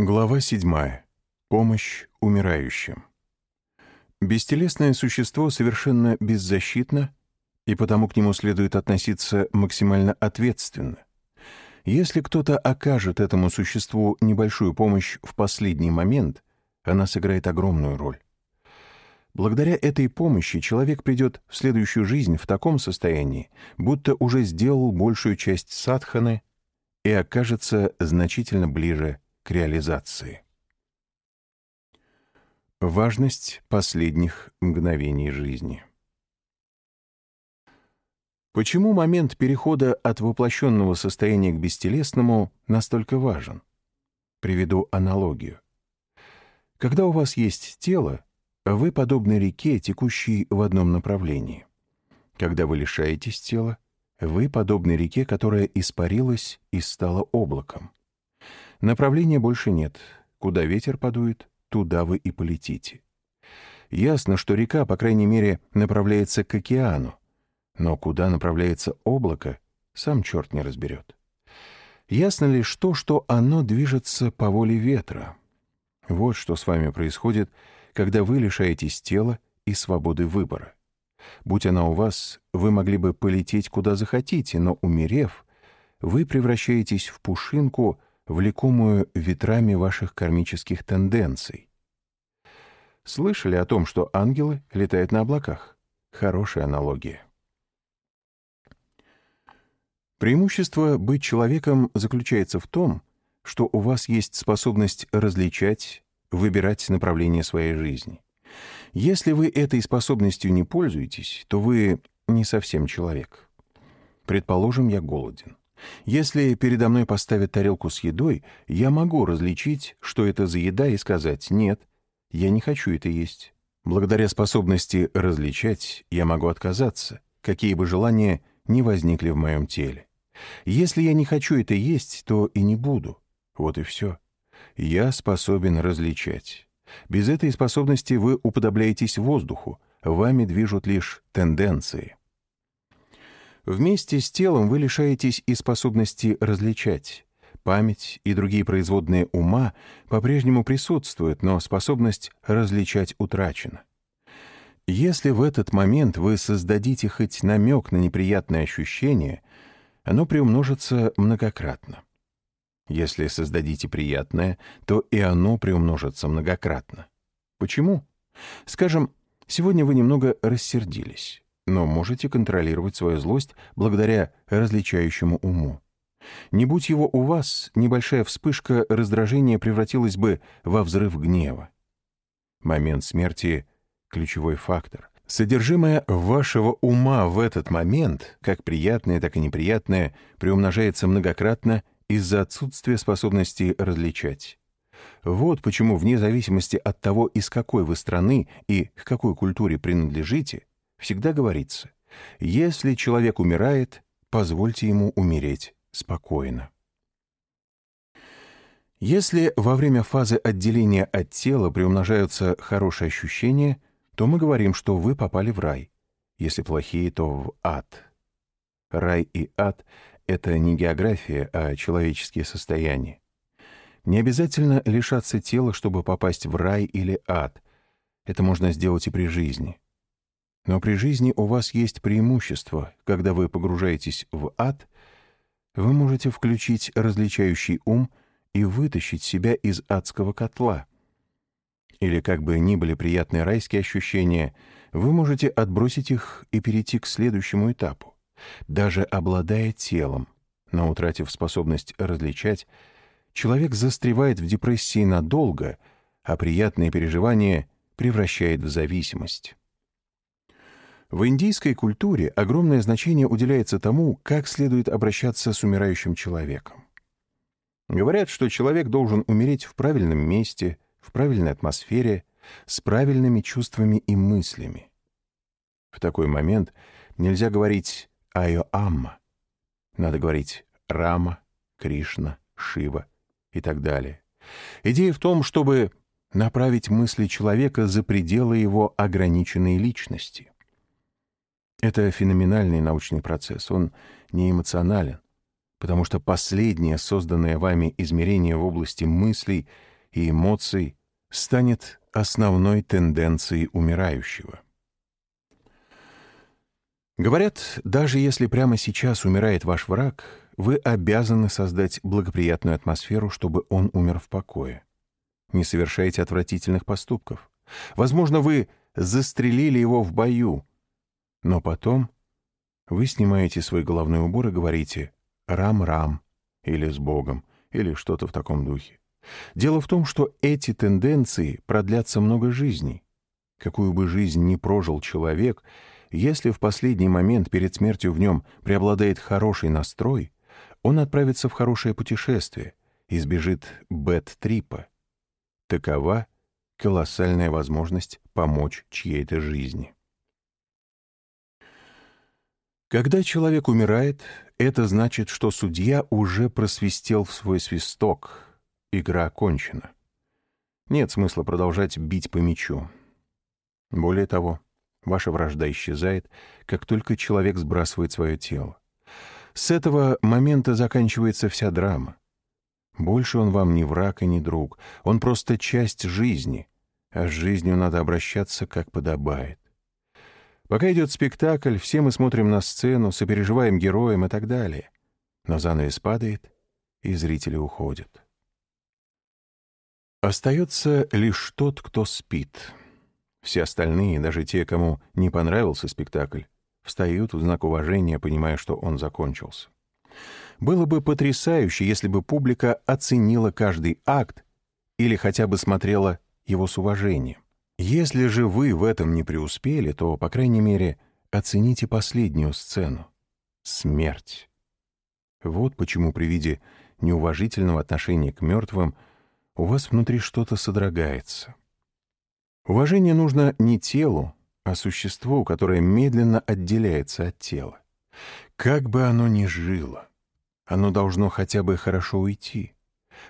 Глава 7. Помощь умирающим. Бестелесное существо совершенно беззащитно, и потому к нему следует относиться максимально ответственно. Если кто-то окажет этому существу небольшую помощь в последний момент, она сыграет огромную роль. Благодаря этой помощи человек придет в следующую жизнь в таком состоянии, будто уже сделал большую часть садханы и окажется значительно ближе к реализации. Важность последних мгновений жизни. Почему момент перехода от воплощенного состояния к бестелесному настолько важен? Приведу аналогию. Когда у вас есть тело, вы подобны реке, текущей в одном направлении. Когда вы лишаетесь тела, вы подобны реке, которая испарилась и стала облаком. Направления больше нет. Куда ветер подует, туда вы и полетите. Ясно, что река, по крайней мере, направляется к океану. Но куда направляется облако, сам черт не разберет. Ясно лишь то, что оно движется по воле ветра. Вот что с вами происходит, когда вы лишаетесь тела и свободы выбора. Будь она у вас, вы могли бы полететь куда захотите, но, умерев, вы превращаетесь в пушинку, влекомую ветрами ваших кармических тенденций. Слышали о том, что ангелы летают на облаках? Хорошая аналогия. Преимущество быть человеком заключается в том, что у вас есть способность различать, выбирать направление своей жизни. Если вы этой способностью не пользуетесь, то вы не совсем человек. Предположим, я голоден. Если передо мной поставят тарелку с едой, я могу различить, что это за еда, и сказать «нет, я не хочу это есть». Благодаря способности различать я могу отказаться, какие бы желания не возникли в моем теле. Если я не хочу это есть, то и не буду. Вот и все. Я способен различать. Без этой способности вы уподобляетесь воздуху, вами движут лишь тенденции. Вместе с телом вы лишаетесь и способности различать. Память и другие производные ума по-прежнему присутствуют, но способность различать утрачена. Если в этот момент вы создадите хоть намек на неприятное ощущение, оно приумножится многократно. Если создадите приятное, то и оно приумножится многократно. Почему? Скажем, сегодня вы немного рассердились но можете контролировать свою злость благодаря различающему уму. Не будь его у вас, небольшая вспышка раздражения превратилась бы во взрыв гнева. Момент смерти — ключевой фактор. Содержимое вашего ума в этот момент, как приятное, так и неприятное, приумножается многократно из-за отсутствия способности различать. Вот почему, вне зависимости от того, из какой вы страны и к какой культуре принадлежите, всегда говорится, если человек умирает, позвольте ему умереть спокойно. Если во время фазы отделения от тела приумножаются хорошие ощущения, то мы говорим, что вы попали в рай. Если плохие, то в ад. Рай и ад — это не география, а человеческие состояния. Не обязательно лишаться тела, чтобы попасть в рай или ад. Это можно сделать и при жизни. Но при жизни у вас есть преимущество. Когда вы погружаетесь в ад, вы можете включить различающий ум и вытащить себя из адского котла. Или как бы ни были приятные райские ощущения, вы можете отбросить их и перейти к следующему этапу. Даже обладая телом, но утратив способность различать, человек застревает в депрессии надолго, а приятные переживания превращает в зависимость. В индийской культуре огромное значение уделяется тому, как следует обращаться с умирающим человеком. Говорят, что человек должен умереть в правильном месте, в правильной атмосфере, с правильными чувствами и мыслями. В такой момент нельзя говорить «Айо Амма». Надо говорить «Рама», «Кришна», «Шива» и так далее. Идея в том, чтобы направить мысли человека за пределы его ограниченной личности — это феноменальный научный процесс, он не эмоционален. потому что последнее созданное вами измерение в области мыслей и эмоций станет основной тенденцией умирающего. Говорят, даже если прямо сейчас умирает ваш враг, вы обязаны создать благоприятную атмосферу, чтобы он умер в покое. Не совершайте отвратительных поступков. Возможно, вы застрелили его в бою, но потом вы снимаете свой головной убор и говорите «рам-рам» или «с Богом» или что-то в таком духе. Дело в том, что эти тенденции продлятся много жизней. Какую бы жизнь ни прожил человек — если в последний момент перед смертью в нем преобладает хороший настрой, он отправится в хорошее путешествие, избежит бэт-трипа. Такова колоссальная возможность помочь чьей-то жизни. Когда человек умирает, это значит, что судья уже просвистел в свой свисток. Игра окончена. Нет смысла продолжать бить по мячу. Более того, Ваша вражда исчезает, как только человек сбрасывает свое тело. С этого момента заканчивается вся драма. Больше он вам не враг и не друг, он просто часть жизни, а с жизнью надо обращаться как подобает. Пока идет спектакль, все мы смотрим на сцену, сопереживаем героям и так далее. Но занавес падает, и зрители уходят. Остается лишь тот, кто спит. Все остальные, даже те, кому не понравился спектакль, встают в знак уважения, понимая, что он закончился. Было бы потрясающе, если бы публика оценила каждый акт или хотя бы смотрела его с уважением. Если же вы в этом не преуспели, то, по крайней мере, оцените последнюю сцену — смерть. Вот почему при виде неуважительного отношения к мертвым у вас внутри что-то содрогается. Уважение нужно не телу, а существу, которое медленно отделяется от тела. Как бы оно ни жило, оно должно хотя бы хорошо уйти.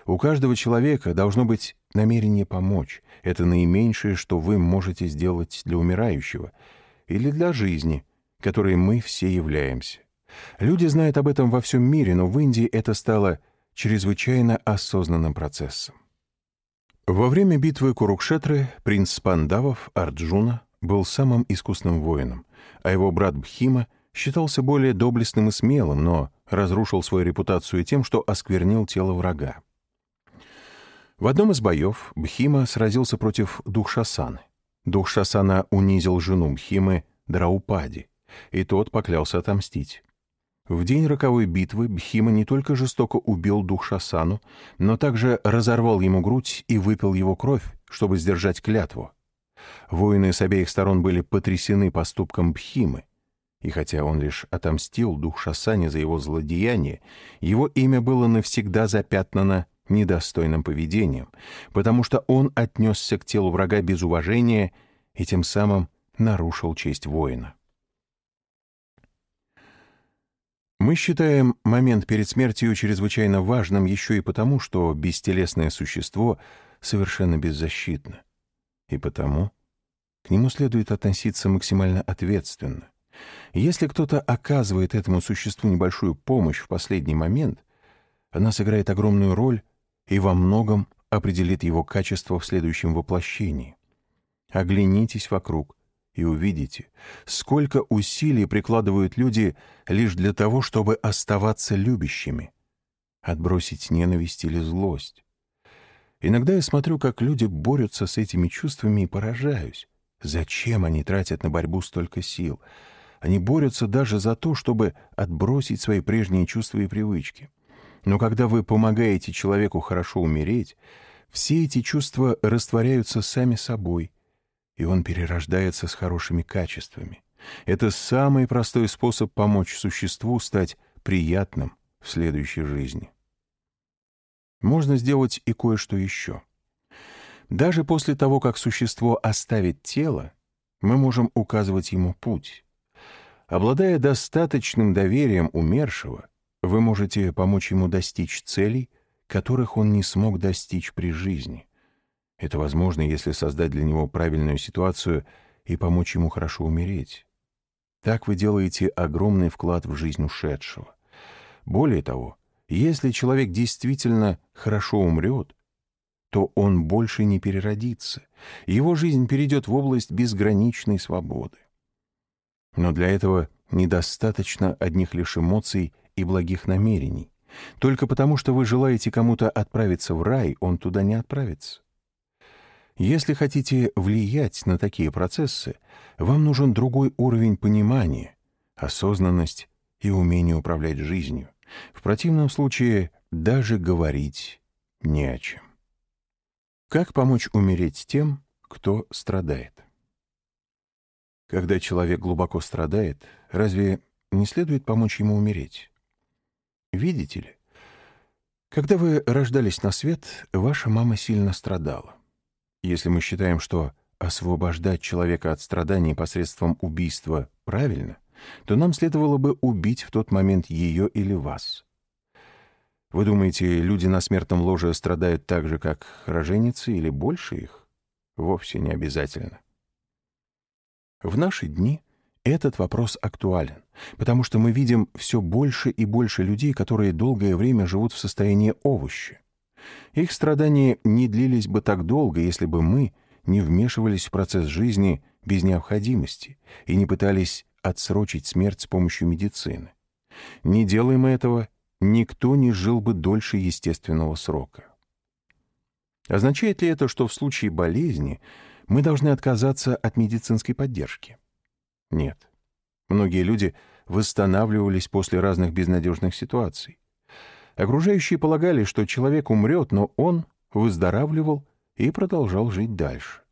У каждого человека должно быть намерение помочь. Это наименьшее, что вы можете сделать для умирающего или для жизни, которой мы все являемся. Люди знают об этом во всем мире, но в Индии это стало чрезвычайно осознанным процессом. Во время битвы Курукшетры принц Пандавов Арджуна был самым искусным воином, а его брат Бхима считался более доблестным и смелым, но разрушил свою репутацию тем, что осквернил тело врага. В одном из боев Бхима сразился против Духшасаны. Духшасана унизил жену Бхимы Драупади, и тот поклялся отомстить. В день роковой битвы Бхима не только жестоко убил дух Шасану, но также разорвал ему грудь и выпил его кровь, чтобы сдержать клятву. Воины с обеих сторон были потрясены поступком Бхимы, и хотя он лишь отомстил дух Шасане за его злодеяние, его имя было навсегда запятнано недостойным поведением, потому что он отнесся к телу врага без уважения и тем самым нарушил честь воина. Мы считаем момент перед смертью чрезвычайно важным еще и потому, что бестелесное существо совершенно беззащитно. И потому к нему следует относиться максимально ответственно. Если кто-то оказывает этому существу небольшую помощь в последний момент, она сыграет огромную роль и во многом определит его качество в следующем воплощении. Оглянитесь вокруг и увидите, сколько усилий прикладывают люди лишь для того, чтобы оставаться любящими, отбросить ненависть или злость. Иногда я смотрю, как люди борются с этими чувствами и поражаюсь. Зачем они тратят на борьбу столько сил? Они борются даже за то, чтобы отбросить свои прежние чувства и привычки. Но когда вы помогаете человеку хорошо умереть, все эти чувства растворяются сами собой — и он перерождается с хорошими качествами. Это самый простой способ помочь существу стать приятным в следующей жизни. Можно сделать и кое-что еще. Даже после того, как существо оставит тело, мы можем указывать ему путь. Обладая достаточным доверием умершего, вы можете помочь ему достичь целей, которых он не смог достичь при жизни. Это возможно, если создать для него правильную ситуацию и помочь ему хорошо умереть. Так вы делаете огромный вклад в жизнь ушедшего. Более того, если человек действительно хорошо умрет, то он больше не переродится, его жизнь перейдет в область безграничной свободы. Но для этого недостаточно одних лишь эмоций и благих намерений. Только потому, что вы желаете кому-то отправиться в рай, он туда не отправится. Если хотите влиять на такие процессы, вам нужен другой уровень понимания, осознанность и умение управлять жизнью. В противном случае даже говорить не о чем. Как помочь умереть тем, кто страдает? Когда человек глубоко страдает, разве не следует помочь ему умереть? Видите ли, когда вы рождались на свет, ваша мама сильно страдала. Если мы считаем, что освобождать человека от страданий посредством убийства правильно, то нам следовало бы убить в тот момент ее или вас. Вы думаете, люди на смертном ложе страдают так же, как роженицы, или больше их? Вовсе не обязательно. В наши дни этот вопрос актуален, потому что мы видим все больше и больше людей, которые долгое время живут в состоянии овоща. Их страдания не длились бы так долго, если бы мы не вмешивались в процесс жизни без необходимости и не пытались отсрочить смерть с помощью медицины. Не делаем этого, никто не жил бы дольше естественного срока. Означает ли это, что в случае болезни мы должны отказаться от медицинской поддержки? Нет. Многие люди восстанавливались после разных безнадежных ситуаций. Окружающие полагали, что человек умрет, но он выздоравливал и продолжал жить дальше.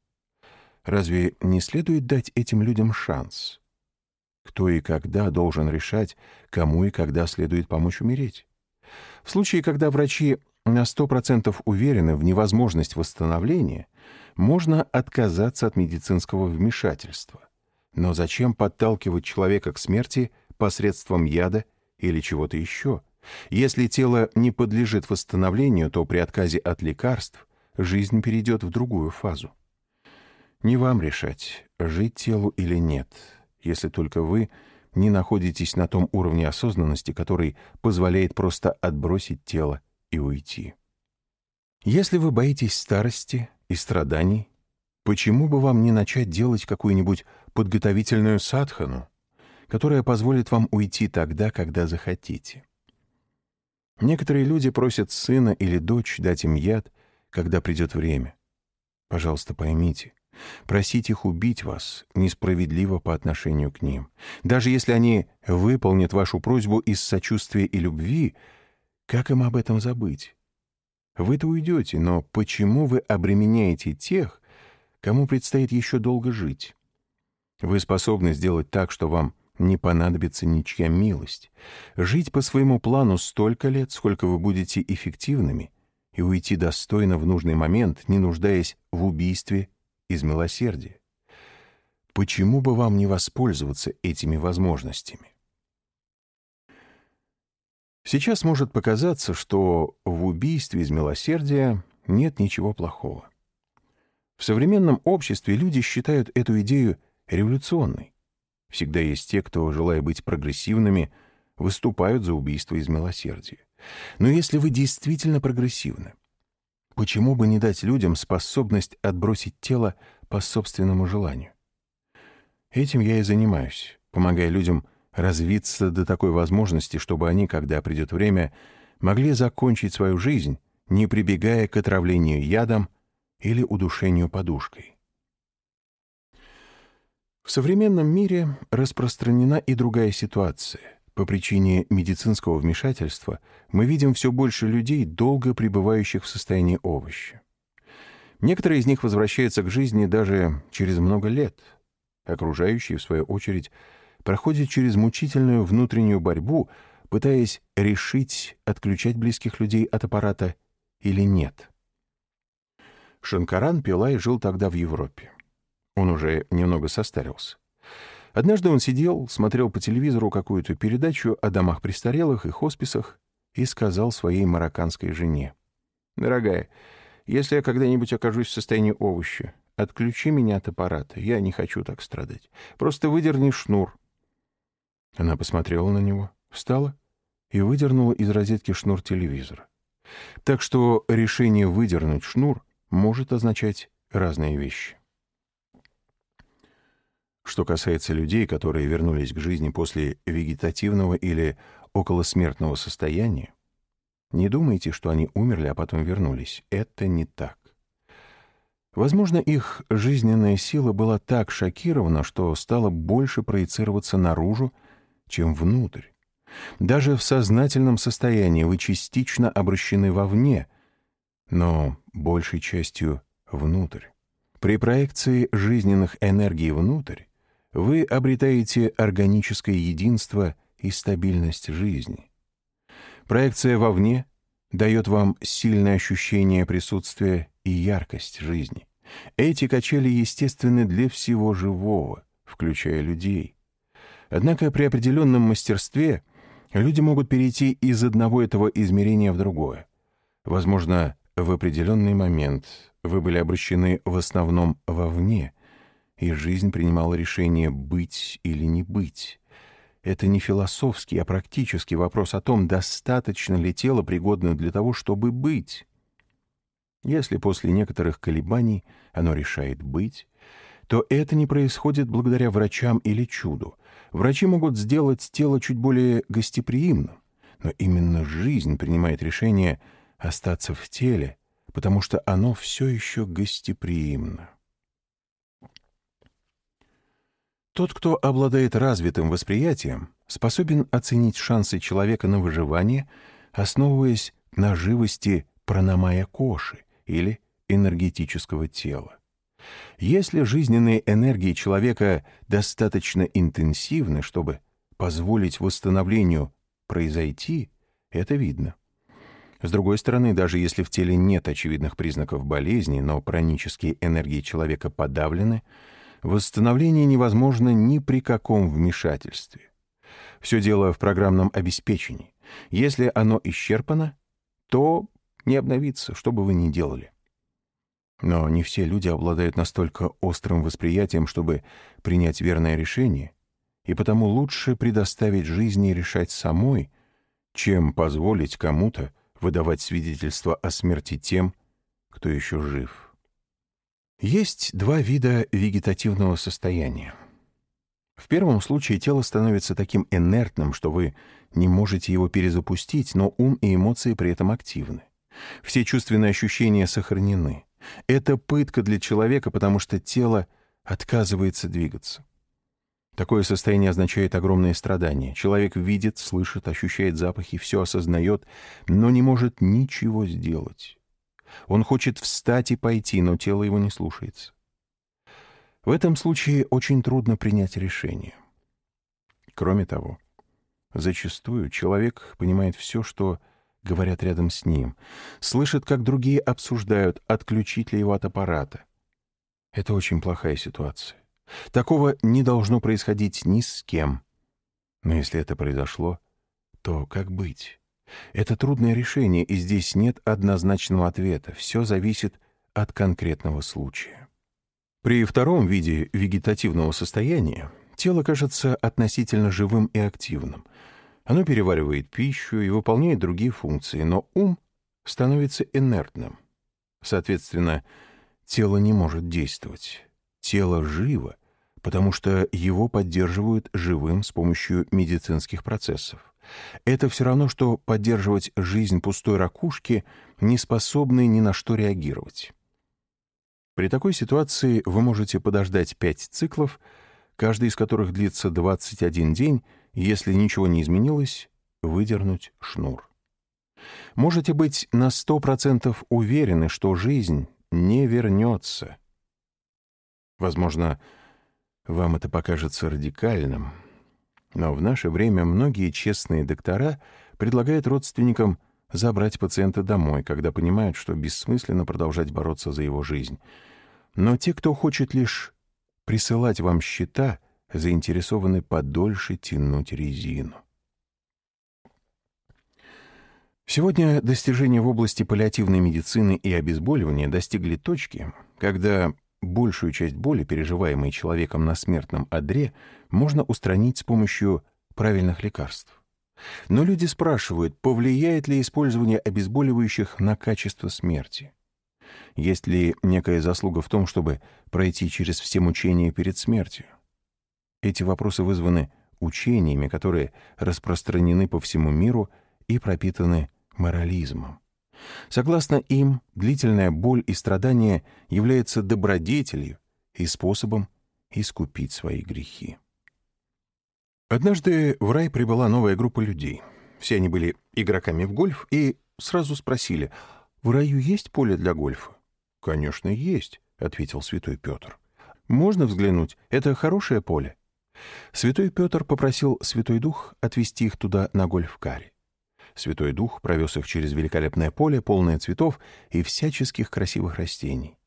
Разве не следует дать этим людям шанс? Кто и когда должен решать, кому и когда следует помочь умереть? В случае, когда врачи на 100% уверены в невозможность восстановления, можно отказаться от медицинского вмешательства. Но зачем подталкивать человека к смерти посредством яда или чего-то еще? Если тело не подлежит восстановлению, то при отказе от лекарств жизнь перейдет в другую фазу. Не вам решать, жить телу или нет, если только вы не находитесь на том уровне осознанности, который позволяет просто отбросить тело и уйти. Если вы боитесь старости и страданий, почему бы вам не начать делать какую-нибудь подготовительную садхану, которая позволит вам уйти тогда, когда захотите? Некоторые люди просят сына или дочь дать им яд, когда придет время. Пожалуйста, поймите, просить их убить вас несправедливо по отношению к ним. Даже если они выполнят вашу просьбу из сочувствия и любви, как им об этом забыть? Вы-то уйдете, но почему вы обременяете тех, кому предстоит еще долго жить? Вы способны сделать так, что вам не понадобится ничья милость. Жить по своему плану столько лет, сколько вы будете эффективными, и уйти достойно в нужный момент, не нуждаясь в убийстве из милосердия. Почему бы вам не воспользоваться этими возможностями? Сейчас может показаться, что в убийстве из милосердия нет ничего плохого. В современном обществе люди считают эту идею революционной. Всегда есть те, кто, желая быть прогрессивными, выступают за убийство из милосердия. Но если вы действительно прогрессивны, почему бы не дать людям способность отбросить тело по собственному желанию? Этим я и занимаюсь, помогая людям развиться до такой возможности, чтобы они, когда придет время, могли закончить свою жизнь, не прибегая к отравлению ядом или удушению подушкой. В современном мире распространена и другая ситуация. По причине медицинского вмешательства мы видим все больше людей, долго пребывающих в состоянии овоща. Некоторые из них возвращаются к жизни даже через много лет. Окружающие, в свою очередь, проходят через мучительную внутреннюю борьбу, пытаясь решить, отключать близких людей от аппарата или нет. Шанкаран Пилай жил тогда в Европе. Он уже немного состарился. Однажды он сидел, смотрел по телевизору какую-то передачу о домах престарелых и хосписах и сказал своей марокканской жене. «Дорогая, если я когда-нибудь окажусь в состоянии овоща, отключи меня от аппарата. Я не хочу так страдать. Просто выдерни шнур». Она посмотрела на него, встала и выдернула из розетки шнур телевизора. Так что решение выдернуть шнур может означать разные вещи. Что касается людей, которые вернулись к жизни после вегетативного или околосмертного состояния, не думайте, что они умерли, а потом вернулись. Это не так. Возможно, их жизненная сила была так шокирована, что стала больше проецироваться наружу, чем внутрь. Даже в сознательном состоянии вы частично обращены вовне, но большей частью внутрь. При проекции жизненных энергий внутрь вы обретаете органическое единство и стабильность жизни. Проекция вовне дает вам сильное ощущение присутствия и яркость жизни. Эти качели естественны для всего живого, включая людей. Однако при определенном мастерстве люди могут перейти из одного этого измерения в другое. Возможно, в определенный момент вы были обращены в основном вовне, и жизнь принимала решение быть или не быть. Это не философский, а практический вопрос о том, достаточно ли тело пригодно для того, чтобы быть. Если после некоторых колебаний оно решает быть, то это не происходит благодаря врачам или чуду. Врачи могут сделать тело чуть более гостеприимным, но именно жизнь принимает решение остаться в теле, потому что оно все еще гостеприимно. Тот, кто обладает развитым восприятием, способен оценить шансы человека на выживание, основываясь на живости пранамая коши или энергетического тела. Если жизненные энергии человека достаточно интенсивны, чтобы позволить восстановлению произойти, это видно. С другой стороны, даже если в теле нет очевидных признаков болезни, но пранические энергии человека подавлены, Восстановление невозможно ни при каком вмешательстве. Все дело в программном обеспечении. Если оно исчерпано, то не обновится, что бы вы ни делали. Но не все люди обладают настолько острым восприятием, чтобы принять верное решение, и потому лучше предоставить жизни решать самой, чем позволить кому-то выдавать свидетельство о смерти тем, кто еще жив. Есть два вида вегетативного состояния. В первом случае тело становится таким инертным, что вы не можете его перезапустить, но ум и эмоции при этом активны. Все чувственные ощущения сохранены. Это пытка для человека, потому что тело отказывается двигаться. Такое состояние означает огромные страдания. Человек видит, слышит, ощущает запахи, все осознает, но не может ничего сделать. Он хочет встать и пойти, но тело его не слушается. В этом случае очень трудно принять решение. Кроме того, зачастую человек понимает все, что говорят рядом с ним, слышит, как другие обсуждают, отключить ли его от аппарата. Это очень плохая ситуация. Такого не должно происходить ни с кем. Но если это произошло, то как быть? Это трудное решение, и здесь нет однозначного ответа. Все зависит от конкретного случая. При втором виде вегетативного состояния тело кажется относительно живым и активным. Оно переваривает пищу и выполняет другие функции, но ум становится инертным. Соответственно, тело не может действовать. Тело живо, потому что его поддерживают живым с помощью медицинских процессов. Это все равно, что поддерживать жизнь пустой ракушки, не способной ни на что реагировать. При такой ситуации вы можете подождать пять циклов, каждый из которых длится 21 день, и если ничего не изменилось, выдернуть шнур. Можете быть на 100% уверены, что жизнь не вернется. Возможно, вам это покажется радикальным — но в наше время многие честные доктора предлагают родственникам забрать пациента домой, когда понимают, что бессмысленно продолжать бороться за его жизнь. Но те, кто хочет лишь присылать вам счета, заинтересованы подольше тянуть резину. Сегодня достижения в области паллиативной медицины и обезболивания достигли точки, когда большую часть боли, переживаемой человеком на смертном одре, можно устранить с помощью правильных лекарств. Но люди спрашивают, повлияет ли использование обезболивающих на качество смерти. Есть ли некая заслуга в том, чтобы пройти через все мучения перед смертью? Эти вопросы вызваны учениями, которые распространены по всему миру и пропитаны морализмом. Согласно им, длительная боль и страдания являются добродетелью и способом искупить свои грехи. Однажды в рай прибыла новая группа людей. Все они были игроками в гольф и сразу спросили, «В раю есть поле для гольфа?» «Конечно, есть», — ответил святой Петр. «Можно взглянуть? Это хорошее поле». Святой Петр попросил Святой Дух отвезти их туда на гольф-каре. Святой Дух провез их через великолепное поле, полное цветов и всяческих красивых растений.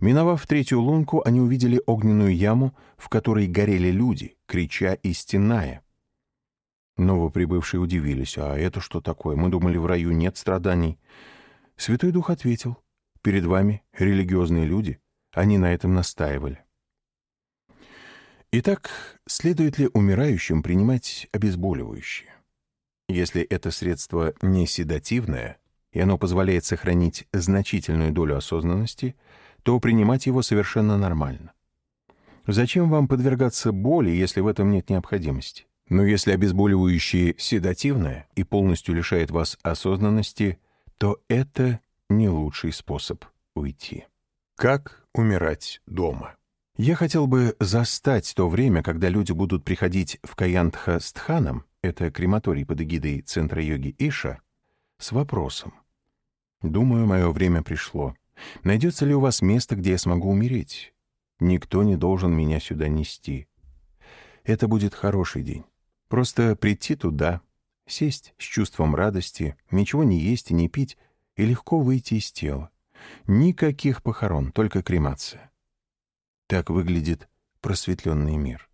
Миновав третью лунку, они увидели огненную яму, в которой горели люди, крича и стеная. Новоприбывшие удивились. «А это что такое? Мы думали, в раю нет страданий». Святой Дух ответил. «Перед вами религиозные люди. Они на этом настаивали». Итак, следует ли умирающим принимать обезболивающие? Если это средство не седативное, и оно позволяет сохранить значительную долю осознанности, то принимать его совершенно нормально. Зачем вам подвергаться боли, если в этом нет необходимости? Но если обезболивающее седативное и полностью лишает вас осознанности, то это не лучший способ уйти. Как умирать дома? Я хотел бы застать то время, когда люди будут приходить в Каянтха с Тханом, это крематорий под эгидой Центра йоги Иша, с вопросом. Думаю, мое время пришло. Найдется ли у вас место, где я смогу умереть? Никто не должен меня сюда нести. Это будет хороший день. Просто прийти туда, сесть с чувством радости, ничего не есть и не пить, и легко выйти из тела. Никаких похорон, только кремация. Так выглядит просветленный мир.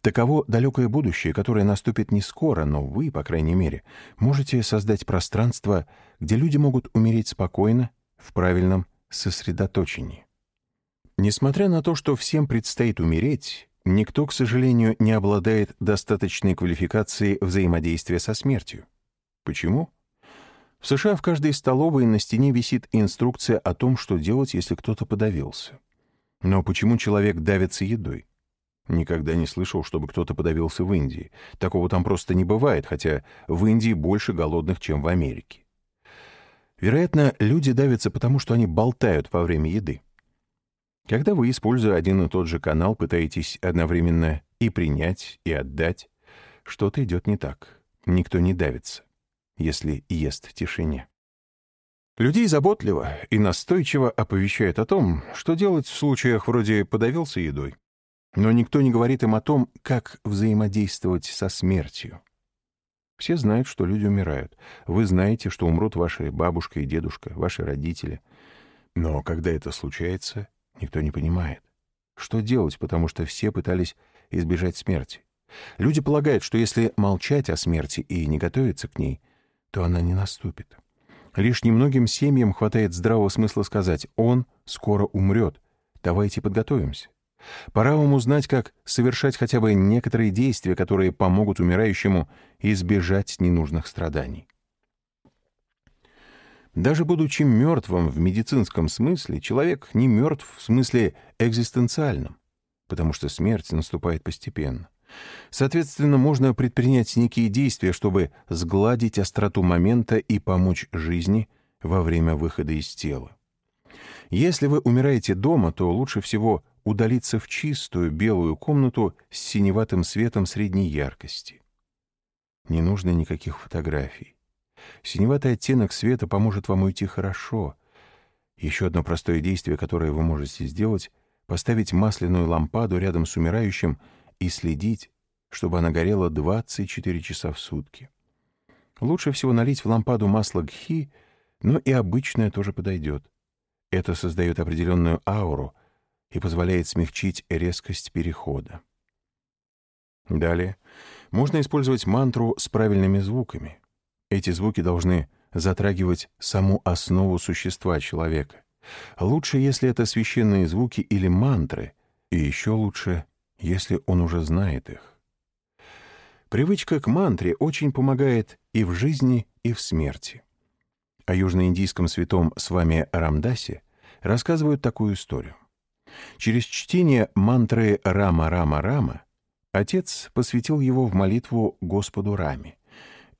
Таково далекое будущее, которое наступит не скоро, но вы, по крайней мере, можете создать пространство, где люди могут умереть спокойно, в правильном сосредоточении. Несмотря на то, что всем предстоит умереть, никто, к сожалению, не обладает достаточной квалификацией взаимодействия со смертью. Почему? В США в каждой столовой на стене висит инструкция о том, что делать, если кто-то подавился. Но почему человек давится едой? Никогда не слышал, чтобы кто-то подавился в Индии. Такого там просто не бывает, хотя в Индии больше голодных, чем в Америке. Вероятно, люди давятся потому, что они болтают во время еды. Когда вы, используя один и тот же канал, пытаетесь одновременно и принять, и отдать, что-то идет не так. Никто не давится, если ест в тишине. Людей заботливо и настойчиво оповещают о том, что делать в случаях вроде «подавился едой». Но никто не говорит им о том, как взаимодействовать со смертью. Все знают, что люди умирают. Вы знаете, что умрут ваши бабушка и дедушка, ваши родители. Но когда это случается, никто не понимает. Что делать, потому что все пытались избежать смерти. Люди полагают, что если молчать о смерти и не готовиться к ней, то она не наступит. Лишь немногим семьям хватает здравого смысла сказать «он скоро умрет, давайте подготовимся». Пора вам узнать, как совершать хотя бы некоторые действия, которые помогут умирающему избежать ненужных страданий. Даже будучи мертвым в медицинском смысле, человек не мертв в смысле экзистенциальном, потому что смерть наступает постепенно. Соответственно, можно предпринять некие действия, чтобы сгладить остроту момента и помочь жизни во время выхода из тела. Если вы умираете дома, то лучше всего удалиться в чистую белую комнату с синеватым светом средней яркости. Не нужно никаких фотографий. Синеватый оттенок света поможет вам уйти хорошо. Еще одно простое действие, которое вы можете сделать — поставить масляную лампаду рядом с умирающим — и следить, чтобы она горела 24 часа в сутки. Лучше всего налить в лампаду масло гхи, но и обычное тоже подойдет. Это создает определенную ауру и позволяет смягчить резкость перехода. Далее можно использовать мантру с правильными звуками. Эти звуки должны затрагивать саму основу существа человека. Лучше, если это священные звуки или мантры, и еще лучше, если он уже знает их. Привычка к мантре очень помогает и в жизни, и в смерти. О южноиндийском святом с вами Рамдасе рассказывают такую историю. Через чтение мантры «Рама-Рама-Рама» отец посвятил его в молитву Господу Раме,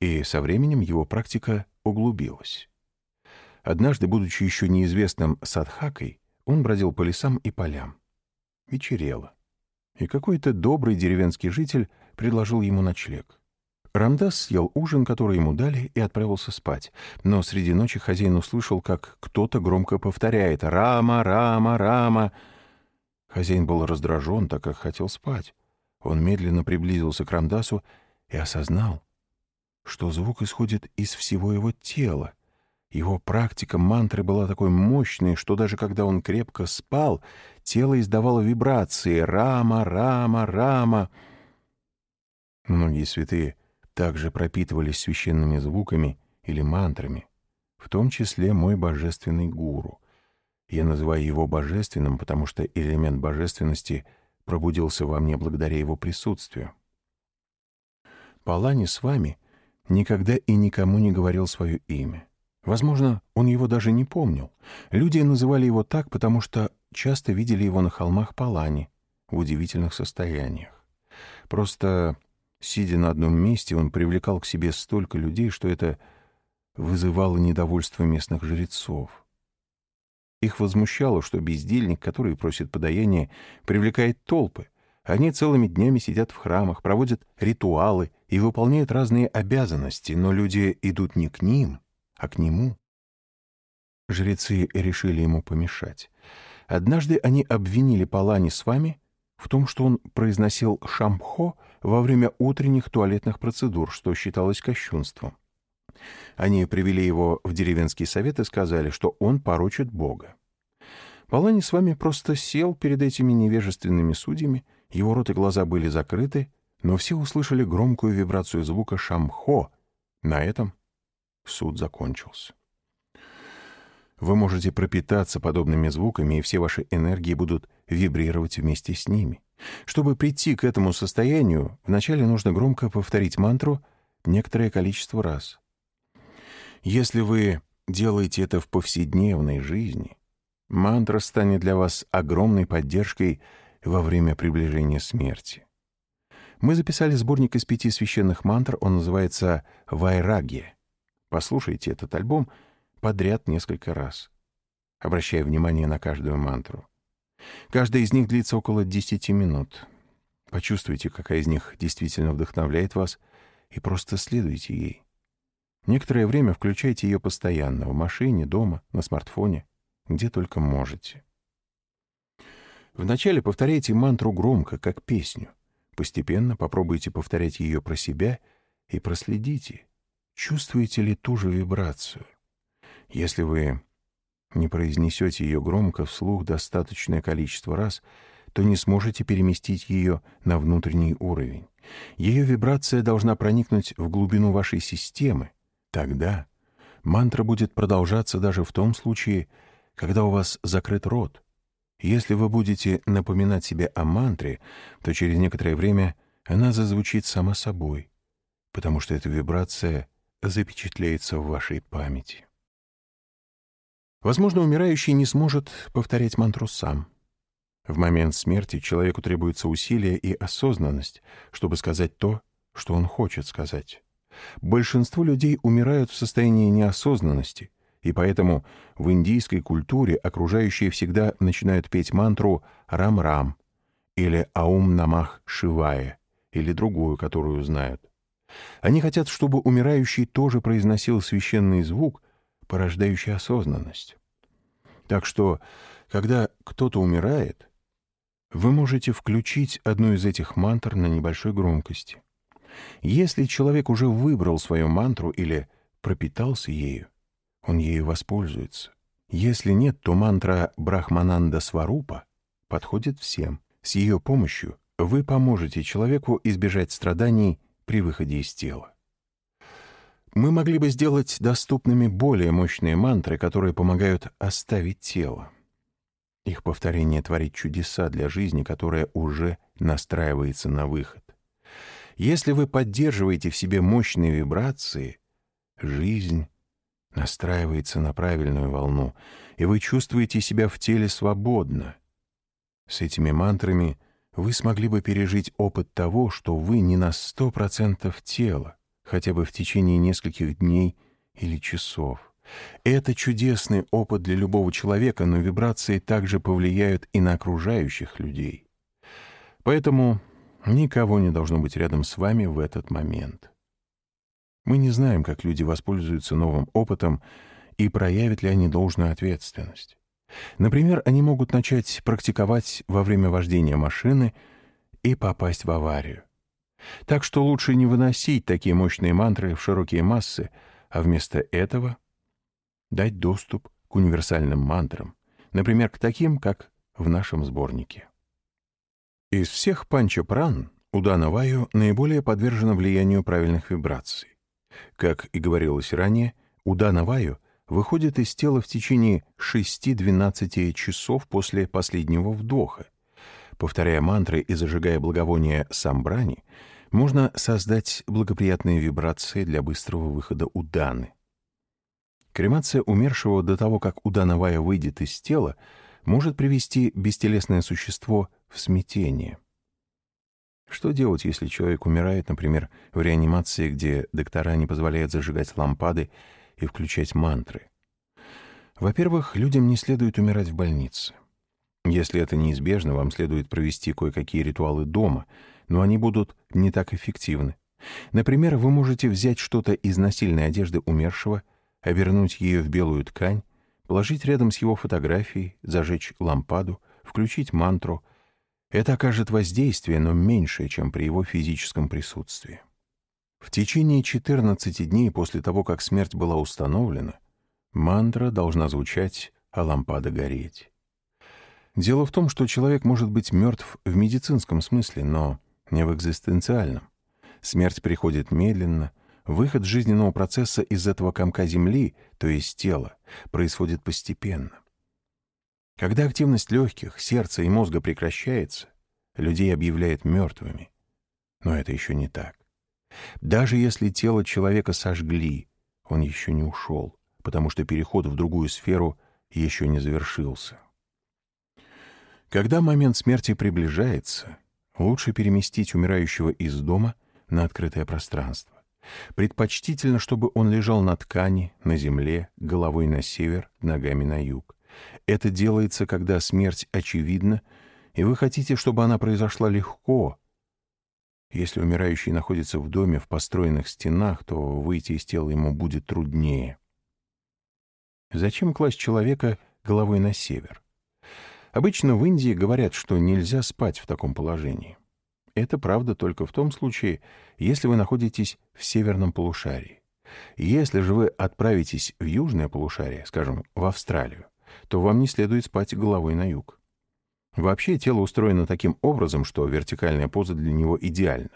и со временем его практика углубилась. Однажды, будучи еще неизвестным садхакой, он бродил по лесам и полям. Вечерело, и какой-то добрый деревенский житель предложил ему ночлег. Рамдас съел ужин, который ему дали, и отправился спать. Но среди ночи хозяин услышал, как кто-то громко повторяет «Рама, Рама, Рама!». Хозяин был раздражен, так как хотел спать. Он медленно приблизился к Рамдасу и осознал, что звук исходит из всего его тела. Его практика мантры была такой мощной, что даже когда он крепко спал, тело издавало вибрации «Рама, Рама, Рама». Многие святые также пропитывались священными звуками или мантрами, в том числе мой божественный гуру. Я называю его божественным, потому что элемент божественности пробудился во мне благодаря его присутствию. Палани с вами никогда и никому не говорил свое имя. Возможно, он его даже не помнил. Люди называли его так, потому что часто видели его на холмах Палани в удивительных состояниях. Просто, сидя на одном месте, он привлекал к себе столько людей, что это вызывало недовольство местных жрецов. Их возмущало, что бездельник, который просит подаяния, привлекает толпы. Они целыми днями сидят в храмах, проводят ритуалы и выполняют разные обязанности, но люди идут не к ним, а к нему. Жрецы решили ему помешать. Однажды они обвинили Палани с вами в том, что он произносил шамхо во время утренних туалетных процедур, что считалось кощунством. Они привели его в деревенский совет и сказали, что он порочит Бога. Палани с вами просто сел перед этими невежественными судьями, его рот и глаза были закрыты, но все услышали громкую вибрацию звука шамхо. На этом суд закончился. Вы можете пропитаться подобными звуками, и все ваши энергии будут вибрировать вместе с ними. Чтобы прийти к этому состоянию, вначале нужно громко повторить мантру некоторое количество раз. Если вы делаете это в повседневной жизни, мантра станет для вас огромной поддержкой во время приближения смерти. Мы записали сборник из пяти священных мантр, он называется «Вайрагья». Послушайте этот альбом подряд несколько раз, обращая внимание на каждую мантру. Каждая из них длится около 10 минут. Почувствуйте, какая из них действительно вдохновляет вас, и просто следуйте ей. Некоторое время включайте ее постоянно, в машине, дома, на смартфоне, где только можете. Вначале повторяйте мантру громко, как песню. Постепенно попробуйте повторять ее про себя и проследите, Чувствуете ли ту же вибрацию? Если вы не произнесете ее громко вслух достаточное количество раз, то не сможете переместить ее на внутренний уровень. Ее вибрация должна проникнуть в глубину вашей системы. Тогда мантра будет продолжаться даже в том случае, когда у вас закрыт рот. Если вы будете напоминать себе о мантре, то через некоторое время она зазвучит сама собой, потому что эта вибрация — запечатлеется в вашей памяти. Возможно, умирающий не сможет повторять мантру сам. В момент смерти человеку требуется усилие и осознанность, чтобы сказать то, что он хочет сказать. Большинство людей умирают в состоянии неосознанности, и поэтому в индийской культуре окружающие всегда начинают петь мантру «Рам-Рам» или «Аум Намах Шивая» или другую, которую знают. Они хотят, чтобы умирающий тоже произносил священный звук, порождающий осознанность. Так что, когда кто-то умирает, вы можете включить одну из этих мантр на небольшой громкости. Если человек уже выбрал свою мантру или пропитался ею, он ею воспользуется. Если нет, то мантра Брахмананда Сварупа подходит всем. С ее помощью вы поможете человеку избежать страданий при выходе из тела. Мы могли бы сделать доступными более мощные мантры, которые помогают оставить тело. Их повторение творит чудеса для жизни, которая уже настраивается на выход. Если вы поддерживаете в себе мощные вибрации, жизнь настраивается на правильную волну, и вы чувствуете себя в теле свободно. С этими мантрами вы смогли бы пережить опыт того, что вы не на сто процентов тело, хотя бы в течение нескольких дней или часов. Это чудесный опыт для любого человека, но вибрации также повлияют и на окружающих людей. Поэтому никого не должно быть рядом с вами в этот момент. Мы не знаем, как люди воспользуются новым опытом и проявят ли они должную ответственность. Например, они могут начать практиковать во время вождения машины и попасть в аварию. Так что лучше не выносить такие мощные мантры в широкие массы, а вместо этого дать доступ к универсальным мантрам, например, к таким, как в нашем сборнике. Из всех панча-пран Удана Ваю наиболее подвержена влиянию правильных вибраций. Как и говорилось ранее, Удана Ваю выходит из тела в течение 6-12 часов после последнего вдоха. Повторяя мантры и зажигая благовоние самбрани, можно создать благоприятные вибрации для быстрого выхода уданы. Кремация умершего до того, как удановая выйдет из тела, может привести бестелесное существо в смятение. Что делать, если человек умирает, например, в реанимации, где доктора не позволяют зажигать лампады и включать мантры? Во-первых, людям не следует умирать в больнице. Если это неизбежно, вам следует провести кое-какие ритуалы дома, но они будут не так эффективны. Например, вы можете взять что-то из насильной одежды умершего — обернуть ее в белую ткань, положить рядом с его фотографией, зажечь лампаду, включить мантру. Это окажет воздействие, но меньшее, чем при его физическом присутствии. В течение 14 дней после того, как смерть была установлена, мантра должна звучать, а лампада гореть. Дело в том, что человек может быть мертв в медицинском смысле, но не в экзистенциальном. Смерть приходит медленно, Выход жизненного процесса из этого комка Земли, то есть тела, происходит постепенно. Когда активность легких, сердца и мозга прекращается, людей объявляют мертвыми. Но это еще не так. Даже если тело человека сожгли, он еще не ушел, потому что переход в другую сферу еще не завершился. Когда момент смерти приближается, лучше переместить умирающего из дома на открытое пространство. Предпочтительно, чтобы он лежал на ткани, на земле, головой на север, ногами на юг. Это делается, когда смерть очевидна, и вы хотите, чтобы она произошла легко. Если умирающий находится в доме в построенных стенах, то выйти из тела ему будет труднее. Зачем класть человека головой на север? Обычно в Индии говорят, что нельзя спать в таком положении. Это правда только в том случае, если вы находитесь в северном полушарии. Если же вы отправитесь в южное полушарие, скажем, в Австралию, то вам не следует спать головой на юг. Вообще тело устроено таким образом, что вертикальная поза для него идеальна.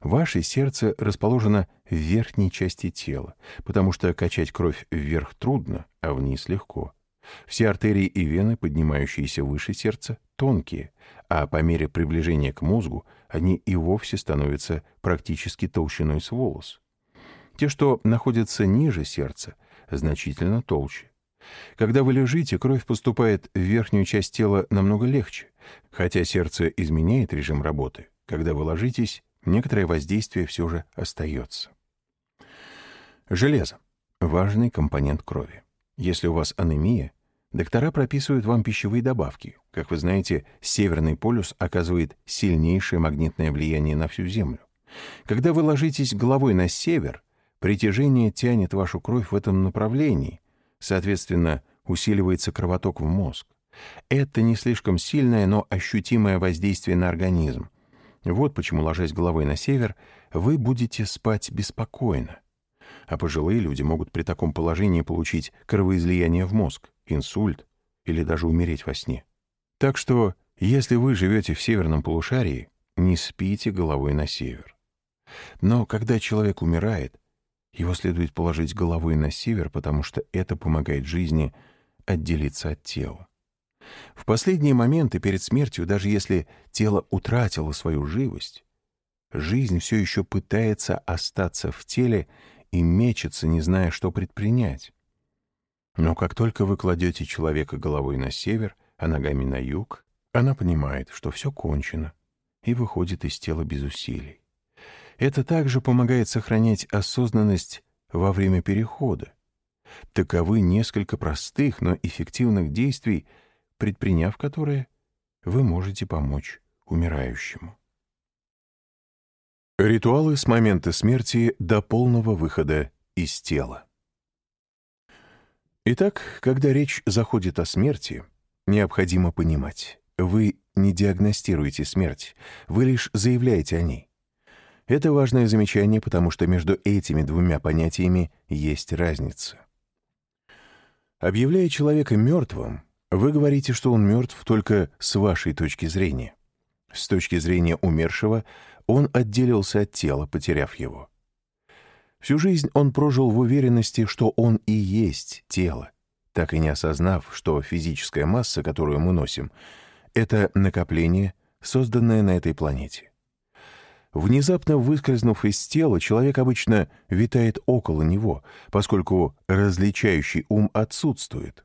Ваше сердце расположено в верхней части тела, потому что качать кровь вверх трудно, а вниз легко. Все артерии и вены, поднимающиеся выше сердца, тонкие, а по мере приближения к мозгу они и вовсе становятся практически толщиной с волос. Те, что находятся ниже сердца, значительно толще. Когда вы лежите, кровь поступает в верхнюю часть тела намного легче, хотя сердце изменяет режим работы. Когда вы ложитесь, некоторое воздействие все же остается. Железо – важный компонент крови. Если у вас анемия, Доктора прописывают вам пищевые добавки. Как вы знаете, Северный полюс оказывает сильнейшее магнитное влияние на всю Землю. Когда вы ложитесь головой на север, притяжение тянет вашу кровь в этом направлении, соответственно, усиливается кровоток в мозг. Это не слишком сильное, но ощутимое воздействие на организм. Вот почему, ложась головой на север, вы будете спать беспокойно. А пожилые люди могут при таком положении получить кровоизлияние в мозг инсульт или даже умереть во сне. Так что, если вы живете в северном полушарии, не спите головой на север. Но когда человек умирает, его следует положить головой на север, потому что это помогает жизни отделиться от тела. В последние моменты перед смертью, даже если тело утратило свою живость, жизнь все еще пытается остаться в теле и мечется, не зная, что предпринять. Но как только вы кладете человека головой на север, а ногами на юг, она понимает, что все кончено, и выходит из тела без усилий. Это также помогает сохранять осознанность во время перехода. Таковы несколько простых, но эффективных действий, предприняв которые, вы можете помочь умирающему. Ритуалы с момента смерти до полного выхода из тела. Итак, когда речь заходит о смерти, необходимо понимать, вы не диагностируете смерть, вы лишь заявляете о ней. Это важное замечание, потому что между этими двумя понятиями есть разница. Объявляя человека мертвым, вы говорите, что он мертв только с вашей точки зрения. С точки зрения умершего, он отделился от тела, потеряв его. Всю жизнь он прожил в уверенности, что он и есть тело, так и не осознав, что физическая масса, которую мы носим, это накопление, созданное на этой планете. Внезапно выскользнув из тела, человек обычно витает около него, поскольку различающий ум отсутствует.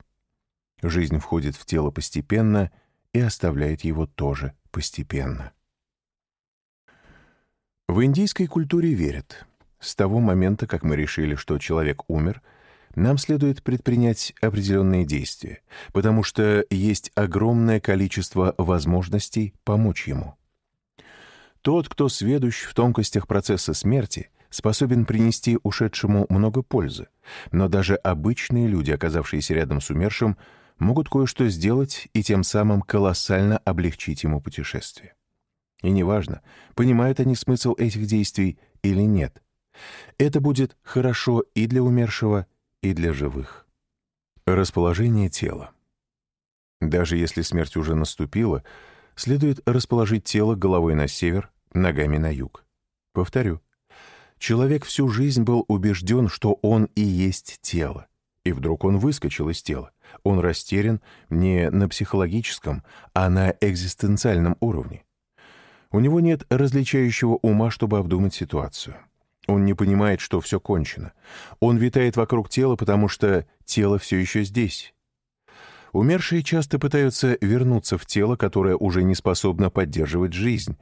Жизнь входит в тело постепенно и оставляет его тоже постепенно. В индийской культуре верят, с того момента, как мы решили, что человек умер, нам следует предпринять определенные действия, потому что есть огромное количество возможностей помочь ему. Тот, кто сведущ в тонкостях процесса смерти, способен принести ушедшему много пользы, но даже обычные люди, оказавшиеся рядом с умершим, могут кое-что сделать и тем самым колоссально облегчить ему путешествие. И неважно, понимают они смысл этих действий или нет. Это будет хорошо и для умершего, и для живых. Расположение тела. Даже если смерть уже наступила, следует расположить тело головой на север, ногами на юг. Повторю, человек всю жизнь был убежден, что он и есть тело, и вдруг он выскочил из тела. Он растерян не на психологическом, а на экзистенциальном уровне. У него нет различающего ума, чтобы обдумать ситуацию. Он не понимает, что все кончено. Он витает вокруг тела, потому что тело все еще здесь. Умершие часто пытаются вернуться в тело, которое уже не способно поддерживать жизнь.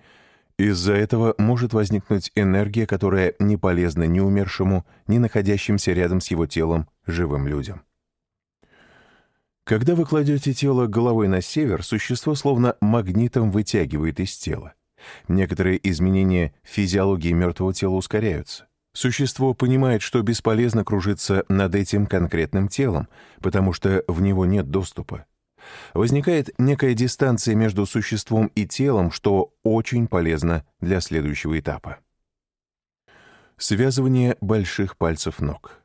Из-за этого может возникнуть энергия, которая не полезна ни умершему, ни находящимся рядом с его телом живым людям. Когда вы кладете тело головой на север, существо словно магнитом вытягивает из тела. Некоторые изменения физиологии мертвого тела ускоряются. Существо понимает, что бесполезно кружиться над этим конкретным телом, потому что в него нет доступа. Возникает некая дистанция между существом и телом, что очень полезно для следующего этапа. Связывание больших пальцев ног.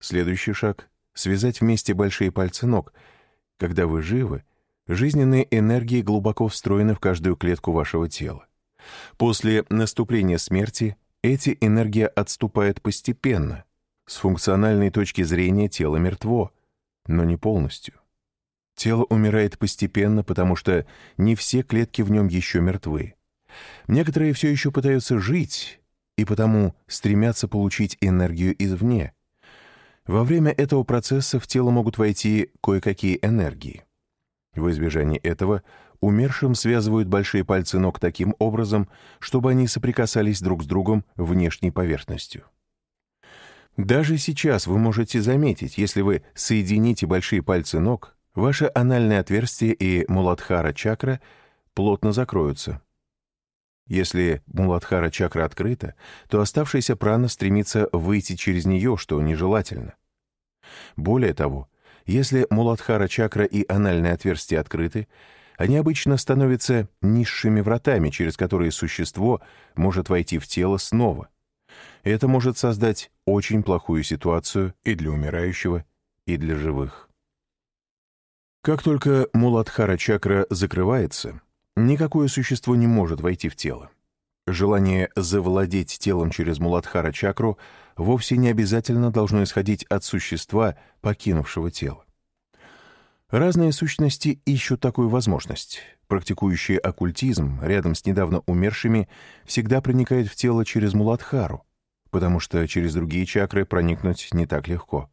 Следующий шаг — связать вместе большие пальцы ног. Когда вы живы, жизненные энергии глубоко встроены в каждую клетку вашего тела. После наступления смерти эти энергии отступают постепенно. С функциональной точки зрения тело мертво, но не полностью. Тело умирает постепенно, потому что не все клетки в нем еще мертвы. Некоторые все еще пытаются жить, и потому стремятся получить энергию извне. Во время этого процесса в тело могут войти кое-какие энергии. В избежание этого умершим связывают большие пальцы ног таким образом, чтобы они соприкасались друг с другом внешней поверхностью. Даже сейчас вы можете заметить, если вы соедините большие пальцы ног, ваше анальное отверстие и муладхара-чакра плотно закроются. Если муладхара-чакра открыта, то оставшаяся прана стремится выйти через нее, что нежелательно. Более того, если муладхара-чакра и анальное отверстие открыты, они обычно становятся низшими вратами, через которые существо может войти в тело снова. Это может создать очень плохую ситуацию и для умирающего, и для живых. Как только муладхара-чакра закрывается, никакое существо не может войти в тело. Желание завладеть телом через муладхара-чакру вовсе не обязательно должно исходить от существа, покинувшего тело. Разные сущности ищут такую возможность. практикующие оккультизм рядом с недавно умершими всегда проникают в тело через Муладхару, потому что через другие чакры проникнуть не так легко.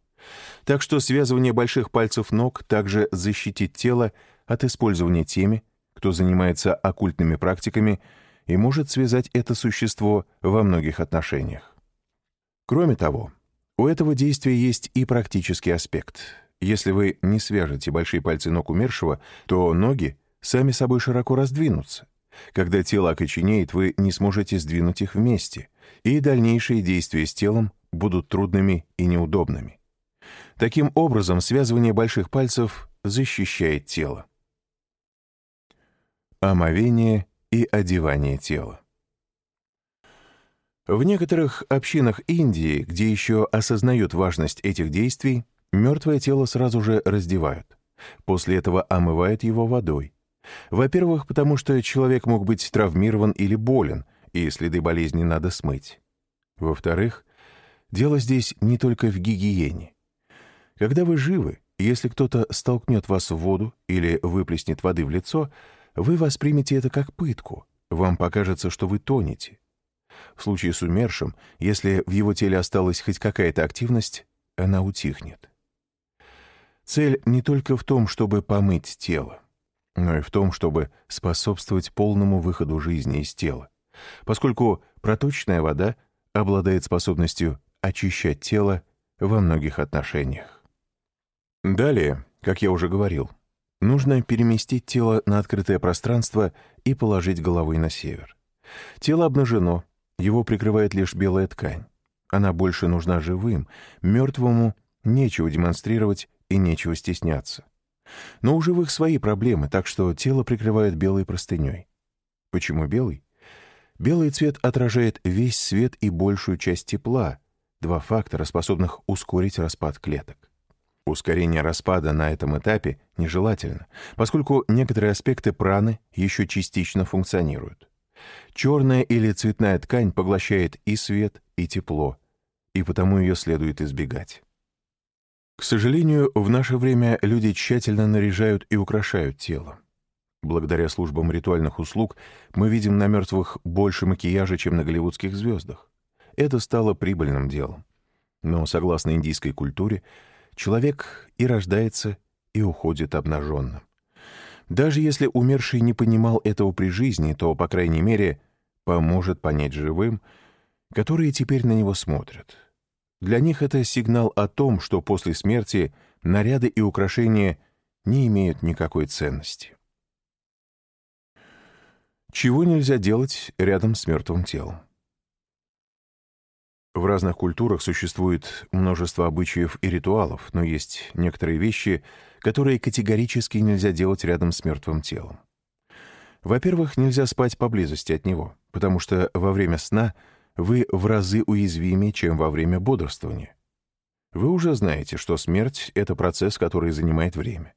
Так что связывание больших пальцев ног также защитит тело от использования теми, кто занимается оккультными практиками и может связать это существо во многих отношениях. Кроме того, у этого действия есть и практический аспект. Если вы не свяжете большие пальцы ног умершего, то ноги сами собой широко раздвинутся. Когда тело окоченеет, вы не сможете сдвинуть их вместе, и дальнейшие действия с телом будут трудными и неудобными. Таким образом, связывание больших пальцев защищает тело. Омовение и одевание тела. В некоторых общинах Индии, где еще осознают важность этих действий, мертвое тело сразу же раздевают. После этого омывают его водой. Во-первых, потому что человек мог быть травмирован или болен, и следы болезни надо смыть. Во-вторых, дело здесь не только в гигиене. Когда вы живы, если кто-то столкнет вас в воду или выплеснет воды в лицо, вы воспримете это как пытку. Вам покажется, что вы тонете. В случае с умершим, если в его теле осталась хоть какая-то активность, она утихнет. Цель не только в том, чтобы помыть тело, но и в том, чтобы способствовать полному выходу жизни из тела, поскольку проточная вода обладает способностью очищать тело во многих отношениях. Далее, как я уже говорил, нужно переместить тело на открытое пространство и положить головой на север. Тело обнажено, его прикрывает лишь белая ткань. Она больше нужна живым, мертвому нечего демонстрировать и нечего стесняться. Но у живых свои проблемы, так что тело прикрывает белой простыней. Почему белый? Белый цвет отражает весь свет и большую часть тепла, два фактора, способных ускорить распад клеток. Ускорение распада на этом этапе нежелательно, поскольку некоторые аспекты праны еще частично функционируют. Черная или цветная ткань поглощает и свет, и тепло, и потому ее следует избегать. К сожалению, в наше время люди тщательно наряжают и украшают тело. Благодаря службам ритуальных услуг мы видим на мертвых больше макияжа, чем на голливудских звездах. Это стало прибыльным делом. Но, согласно индийской культуре, человек и рождается, и уходит обнаженным. Даже если умерший не понимал этого при жизни, то, по крайней мере, поможет понять живым, которые теперь на него смотрят. Для них это сигнал о том, что после смерти наряды и украшения не имеют никакой ценности. Чего нельзя делать рядом с мертвым телом? В разных культурах существует множество обычаев и ритуалов, но есть некоторые вещи, которые категорически нельзя делать рядом с мертвым телом. Во-первых, нельзя спать поблизости от него, потому что во время сна вы в разы уязвимее, чем во время бодрствования. Вы уже знаете, что смерть — это процесс, который занимает время.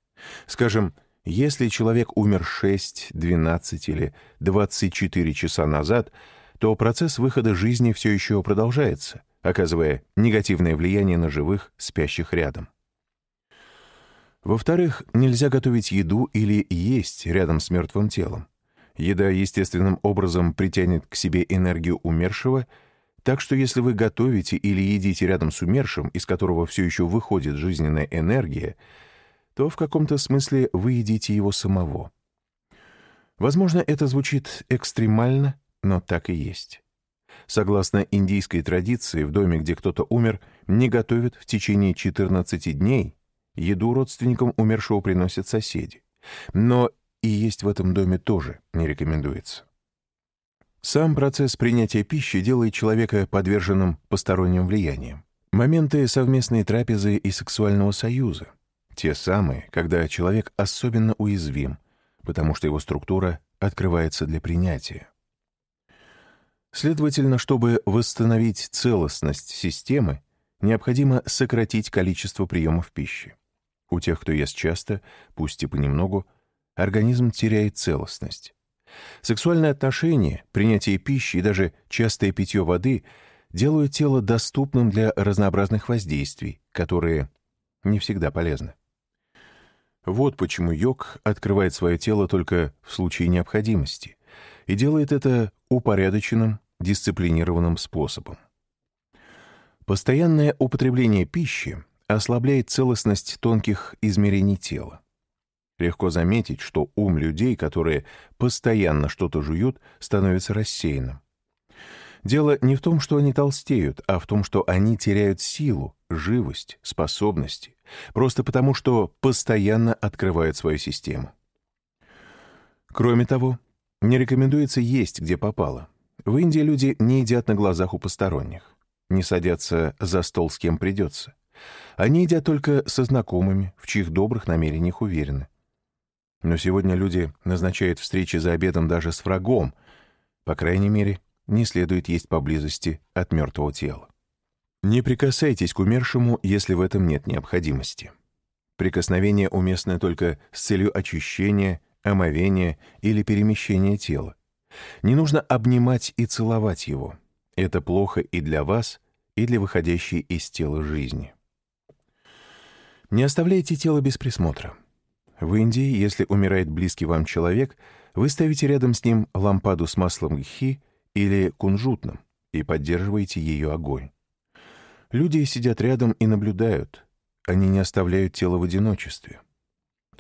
Скажем, если человек умер 6, 12 или 24 часа назад — то процесс выхода жизни все еще продолжается, оказывая негативное влияние на живых, спящих рядом. Во-вторых, нельзя готовить еду или есть рядом с мертвым телом. Еда естественным образом притянет к себе энергию умершего, так что если вы готовите или едите рядом с умершим, из которого все еще выходит жизненная энергия, то в каком-то смысле вы едите его самого. Возможно, это звучит экстремально, но так и есть. Согласно индийской традиции, в доме, где кто-то умер, не готовят в течение 14 дней. Еду родственникам умершего приносят соседи. Но и есть в этом доме тоже не рекомендуется. Сам процесс принятия пищи делает человека подверженным посторонним влияниям. Моменты совместной трапезы и сексуального союза. Те самые, когда человек особенно уязвим, потому что его структура открывается для принятия. Следовательно, чтобы восстановить целостность системы, необходимо сократить количество приемов пищи. У тех, кто ест часто, пусть и понемногу, организм теряет целостность. Сексуальные отношения, принятие пищи и даже частое питье воды делают тело доступным для разнообразных воздействий, которые не всегда полезны. Вот почему йог открывает свое тело только в случае необходимости и делает это упорядоченным, дисциплинированным способом. Постоянное употребление пищи ослабляет целостность тонких измерений тела. Легко заметить, что ум людей, которые постоянно что-то жуют, становится рассеянным. Дело не в том, что они толстеют, а в том, что они теряют силу, живость, способности, просто потому что постоянно открывают свою систему. Кроме того, не рекомендуется есть, где попало. В Индии люди не едят на глазах у посторонних, не садятся за стол с кем придется. Они едят только со знакомыми, в чьих добрых намерениях уверены. Но сегодня люди назначают встречи за обедом даже с врагом. По крайней мере, не следует есть поблизости от мертвого тела. Не прикасайтесь к умершему, если в этом нет необходимости. Прикосновение уместно только с целью очищения, омовения или перемещения тела. Не нужно обнимать и целовать его. Это плохо и для вас, и для выходящей из тела жизни. Не оставляйте тело без присмотра. В Индии, если умирает близкий вам человек, вы ставите рядом с ним лампаду с маслом гхи или кунжутным и поддерживаете ее огонь. Люди сидят рядом и наблюдают. Они не оставляют тело в одиночестве.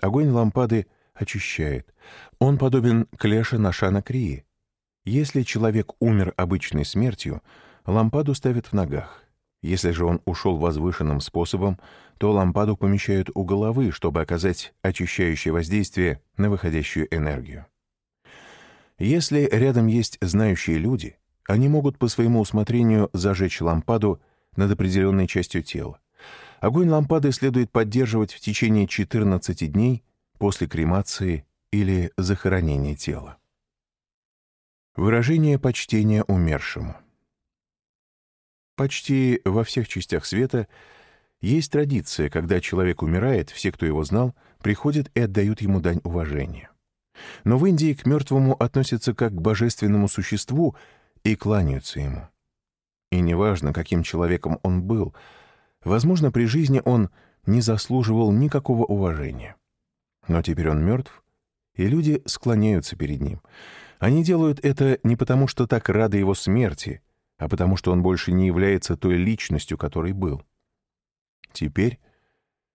Огонь лампады очищает. Он подобен клеше Нашана Крии. Если человек умер обычной смертью, лампаду ставят в ногах. Если же он ушел возвышенным способом, то лампаду помещают у головы, чтобы оказать очищающее воздействие на выходящую энергию. Если рядом есть знающие люди, они могут по своему усмотрению зажечь лампаду над определенной частью тела. Огонь лампады следует поддерживать в течение 14 дней после кремации или захоронения тела. Выражение почтения умершему — Почти во всех частях света есть традиция, когда человек умирает, все, кто его знал, приходят и отдают ему дань уважения. Но в Индии к мертвому относятся как к божественному существу и кланяются ему. И неважно, каким человеком он был, возможно, при жизни он не заслуживал никакого уважения. Но теперь он мертв, и люди склоняются перед ним. Они делают это не потому, что так рады его смерти, а потому что он больше не является той личностью, которой был. Теперь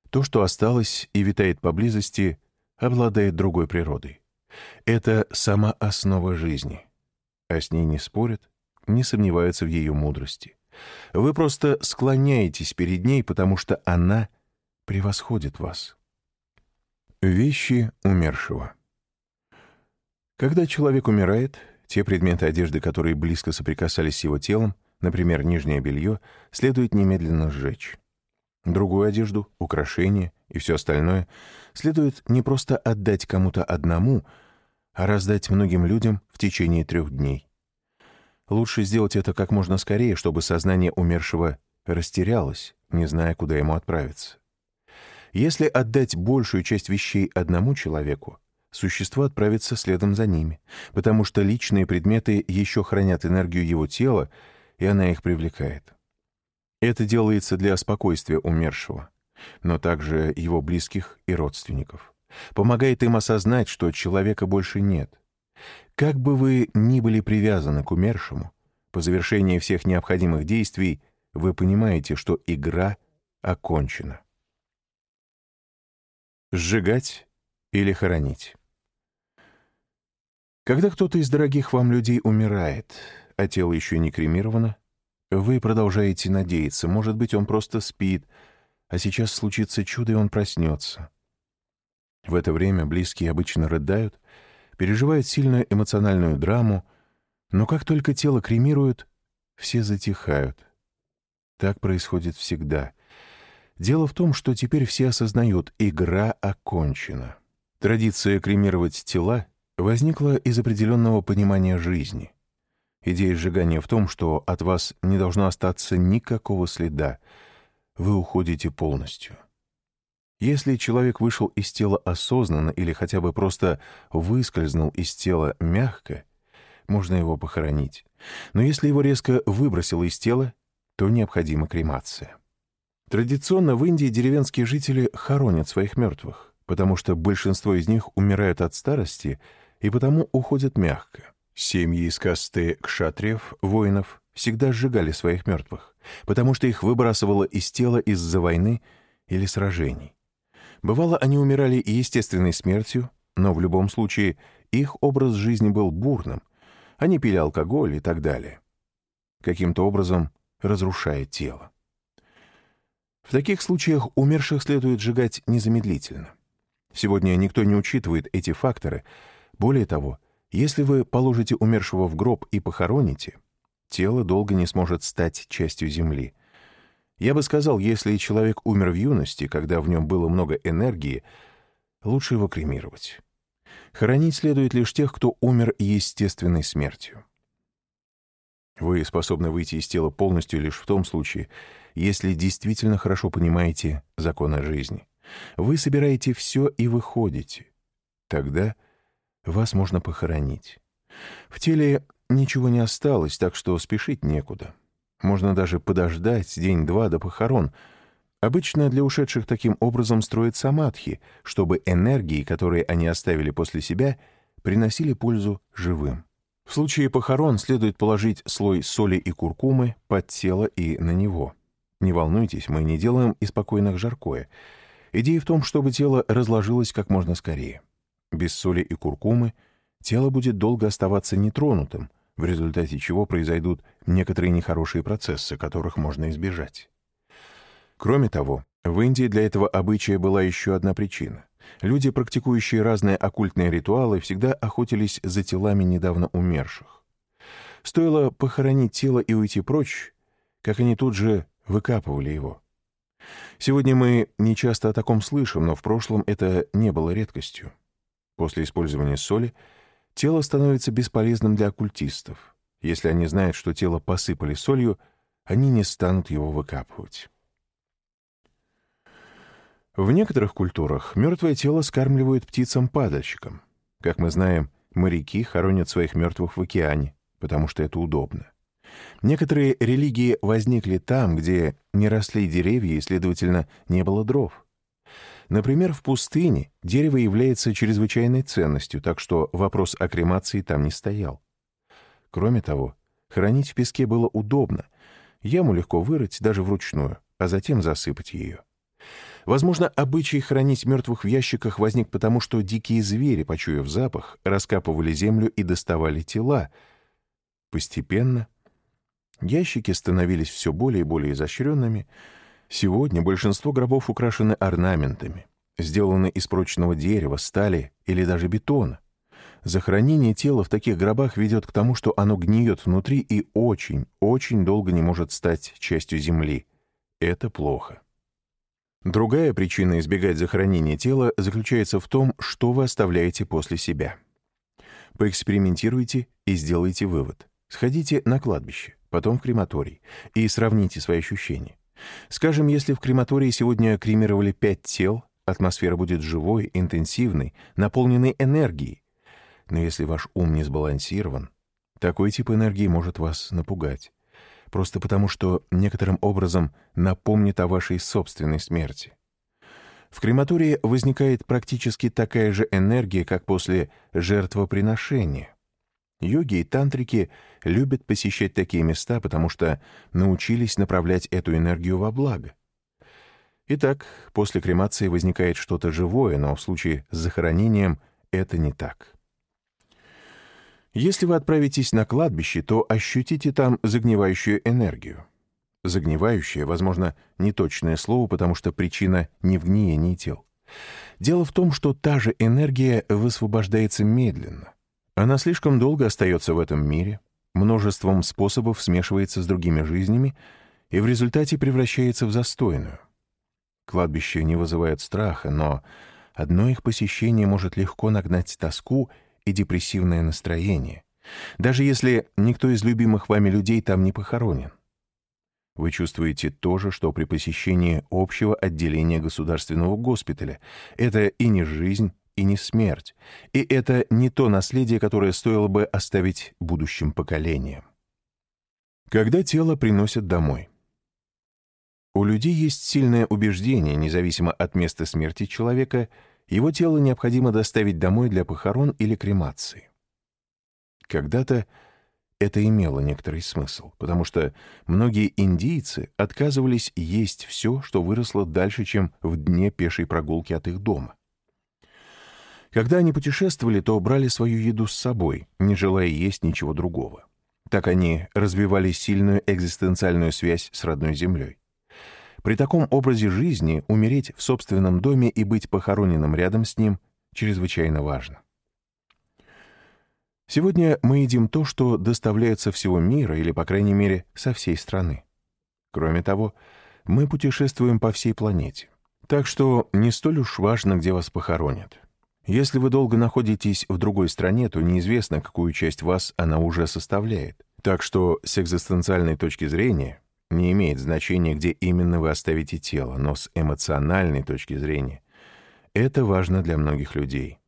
то, что осталось и витает поблизости, обладает другой природой. Это сама основа жизни, а с ней не спорят, не сомневаются в ее мудрости. Вы просто склоняетесь перед ней, потому что она превосходит вас. Вещи умершего. Когда человек умирает, те предметы одежды, которые близко соприкасались с его телом, например, нижнее белье, следует немедленно сжечь. Другую одежду, украшения и все остальное следует не просто отдать кому-то одному, а раздать многим людям в течение трех дней. Лучше сделать это как можно скорее, чтобы сознание умершего растерялось, не зная, куда ему отправиться. Если отдать большую часть вещей одному человеку, существо отправится следом за ними, потому что личные предметы еще хранят энергию его тела, и она их привлекает. Это делается для спокойствия умершего, но также его близких и родственников. Помогает им осознать, что человека больше нет. Как бы вы ни были привязаны к умершему, по завершении всех необходимых действий вы понимаете, что игра окончена. Сжигать или хоронить. Когда кто-то из дорогих вам людей умирает, а тело еще не кремировано, вы продолжаете надеяться, может быть, он просто спит, а сейчас случится чудо, и он проснется. В это время близкие обычно рыдают, переживают сильную эмоциональную драму, но как только тело кремируют, все затихают. Так происходит всегда. Дело в том, что теперь все осознают, игра окончена. Традиция кремировать тела возникла из определенного понимания жизни. Идея сжигания в том, что от вас не должно остаться никакого следа, вы уходите полностью. Если человек вышел из тела осознанно или хотя бы просто выскользнул из тела мягко, можно его похоронить. Но если его резко выбросило из тела, то необходима кремация. Традиционно в Индии деревенские жители хоронят своих мертвых, потому что большинство из них умирают от старости и потому уходят мягко. Семьи из касты кшатриев, воинов, всегда сжигали своих мертвых, потому что их выбрасывало из тела из-за войны или сражений. Бывало, они умирали естественной смертью, но в любом случае их образ жизни был бурным, они пили алкоголь и так далее. Каким-то образом разрушая тело. В таких случаях умерших следует сжигать незамедлительно. Сегодня никто не учитывает эти факторы. Более того, если вы положите умершего в гроб и похороните, тело долго не сможет стать частью земли. Я бы сказал, если человек умер в юности, когда в нем было много энергии, лучше его кремировать. Хоронить следует лишь тех, кто умер естественной смертью. Вы способны выйти из тела полностью лишь в том случае, если действительно хорошо понимаете законы жизни. Вы собираете все и выходите. Тогда вас можно похоронить. В теле ничего не осталось, так что спешить некуда. Можно даже подождать день-два до похорон. Обычно для ушедших таким образом строят самадхи, чтобы энергии, которые они оставили после себя, приносили пользу живым. В случае похорон следует положить слой соли и куркумы под тело и на него. Не волнуйтесь, мы не делаем из покойных жаркое. Идея в том, чтобы тело разложилось как можно скорее. Без соли и куркумы тело будет долго оставаться нетронутым, в результате чего произойдут некоторые нехорошие процессы, которых можно избежать. Кроме того, в Индии для этого обычая была еще одна причина. Люди, практикующие разные оккультные ритуалы, всегда охотились за телами недавно умерших. Стоило похоронить тело и уйти прочь, как они тут же выкапывали его. Сегодня мы не часто о таком слышим, но в прошлом это не было редкостью. После использования соли тело становится бесполезным для оккультистов. Если они знают, что тело посыпали солью, они не станут его выкапывать. В некоторых культурах мертвое тело скармливают птицам-падальщикам. Как мы знаем, моряки хоронят своих мертвых в океане, потому что это удобно. Некоторые религии возникли там, где не росли деревья и, следовательно, не было дров. Например, в пустыне дерево является чрезвычайной ценностью, так что вопрос о кремации там не стоял. Кроме того, хранить в песке было удобно. Яму легко вырыть даже вручную, а затем засыпать ее. Возможно, обычай хранить мертвых в ящиках возник потому, что дикие звери, почуяв запах, раскапывали землю и доставали тела. Постепенно ящики становились все более и более изощренными, Сегодня большинство гробов украшены орнаментами, сделаны из прочного дерева, стали или даже бетона. Захоронение тела в таких гробах ведет к тому, что оно гниет внутри и очень, очень долго не может стать частью земли. Это плохо. Другая причина избегать захоронения тела заключается в том, что вы оставляете после себя. Поэкспериментируйте и сделайте вывод. Сходите на кладбище, потом в крематорий и сравните свои ощущения. Скажем, если в крематории сегодня кремировали пять тел, атмосфера будет живой, интенсивной, наполненной энергией. Но если ваш ум не сбалансирован, такой тип энергии может вас напугать. Просто потому, что некоторым образом напомнит о вашей собственной смерти. В крематории возникает практически такая же энергия, как после жертвоприношения. Йоги и тантрики любят посещать такие места, потому что научились направлять эту энергию во благо. Итак, после кремации возникает что-то живое, но в случае с захоронением это не так. Если вы отправитесь на кладбище, то ощутите там загнивающую энергию. Загнивающее, возможно, неточное слово, потому что причина не в гниении тел. Дело в том, что та же энергия высвобождается медленно. Она слишком долго остается в этом мире, множеством способов смешивается с другими жизнями и в результате превращается в застойную. Кладбище не вызывает страха, но одно их посещение может легко нагнать тоску и депрессивное настроение, даже если никто из любимых вами людей там не похоронен. Вы чувствуете то же, что при посещении общего отделения государственного госпиталя. Это и не жизнь, и не смерть, и это не то наследие, которое стоило бы оставить будущим поколениям. Когда тело приносят домой. У людей есть сильное убеждение, независимо от места смерти человека, его тело необходимо доставить домой для похорон или кремации. Когда-то это имело некоторый смысл, потому что многие индийцы отказывались есть все, что выросло дальше, чем в дне пешей прогулки от их дома. Когда они путешествовали, то брали свою еду с собой, не желая есть ничего другого. Так они развивали сильную экзистенциальную связь с родной землей. При таком образе жизни умереть в собственном доме и быть похороненным рядом с ним чрезвычайно важно. Сегодня мы едим то, что доставляется всего мира или, по крайней мере, со всей страны. Кроме того, мы путешествуем по всей планете. Так что не столь уж важно, где вас похоронят. Если вы долго находитесь в другой стране, то неизвестно, какую часть вас она уже составляет. Так что с экзистенциальной точки зрения не имеет значения, где именно вы оставите тело, но с эмоциональной точки зрения это важно для многих людей.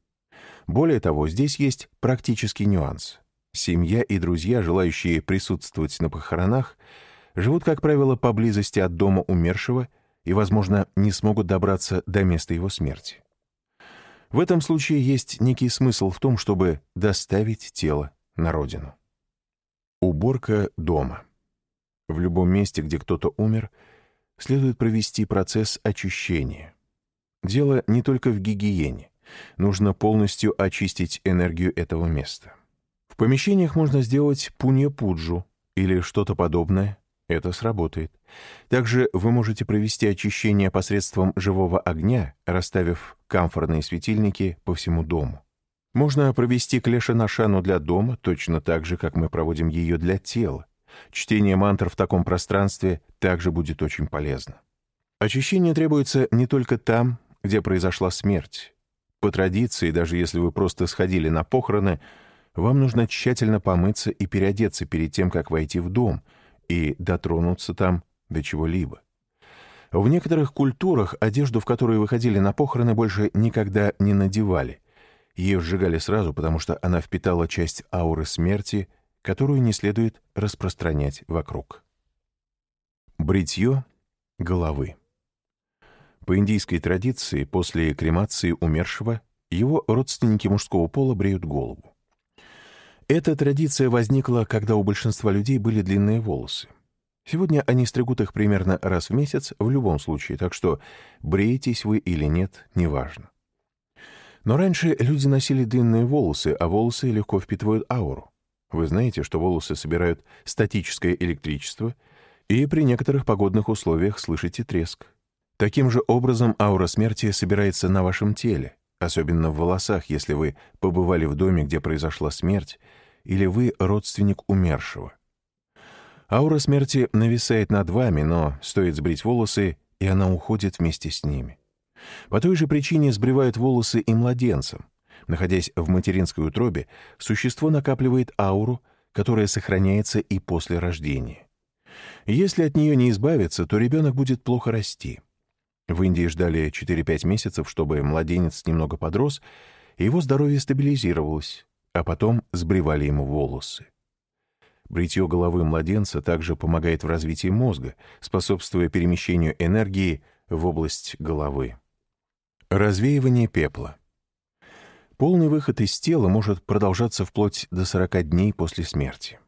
Более того, здесь есть практический нюанс. Семья и друзья, желающие присутствовать на похоронах, живут, как правило, поблизости от дома умершего и, возможно, не смогут добраться до места его смерти. В этом случае есть некий смысл в том, чтобы доставить тело на родину. Уборка дома. В любом месте, где кто-то умер, следует провести процесс очищения. Дело не только в гигиене. Нужно полностью очистить энергию этого места. В помещениях можно сделать пунья-пуджу или что-то подобное. Это сработает. Также вы можете провести очищение посредством живого огня, расставив камфорные светильники по всему дому. Можно провести клеша-нашану для дома, точно так же, как мы проводим ее для тела. Чтение мантр в таком пространстве также будет очень полезно. Очищение требуется не только там, где произошла смерть. По традиции, даже если вы просто сходили на похороны, вам нужно тщательно помыться и переодеться перед тем, как войти в дом и дотронуться там до чего-либо. В некоторых культурах одежду, в которой выходили на похороны, больше никогда не надевали. Ее сжигали сразу, потому что она впитала часть ауры смерти, которую не следует распространять вокруг. Бритье головы. По индийской традиции, после кремации умершего, его родственники мужского пола бреют голову. Эта традиция возникла, когда у большинства людей были длинные волосы. Сегодня они стригут их примерно раз в месяц в любом случае, так что бреетесь вы или нет, неважно. Но раньше люди носили длинные волосы, а волосы легко впитывают ауру. Вы знаете, что волосы собирают статическое электричество, и при некоторых погодных условиях слышите треск. Таким же образом аура смерти собирается на вашем теле, особенно в волосах, если вы побывали в доме, где произошла смерть, или вы родственник умершего. Аура смерти нависает над вами, но стоит сбрить волосы, и она уходит вместе с ними. По той же причине сбривают волосы и младенцам. Находясь в материнской утробе, существо накапливает ауру, которая сохраняется и после рождения. Если от нее не избавиться, то ребенок будет плохо расти. В Индии ждали 4-5 месяцев, чтобы младенец немного подрос, и его здоровье стабилизировалось, а потом сбривали ему волосы. Бритье головы младенца также помогает в развитии мозга, способствуя перемещению энергии в область головы. Развеивание пепла. Полный выход из тела может продолжаться вплоть до 40 дней после смерти.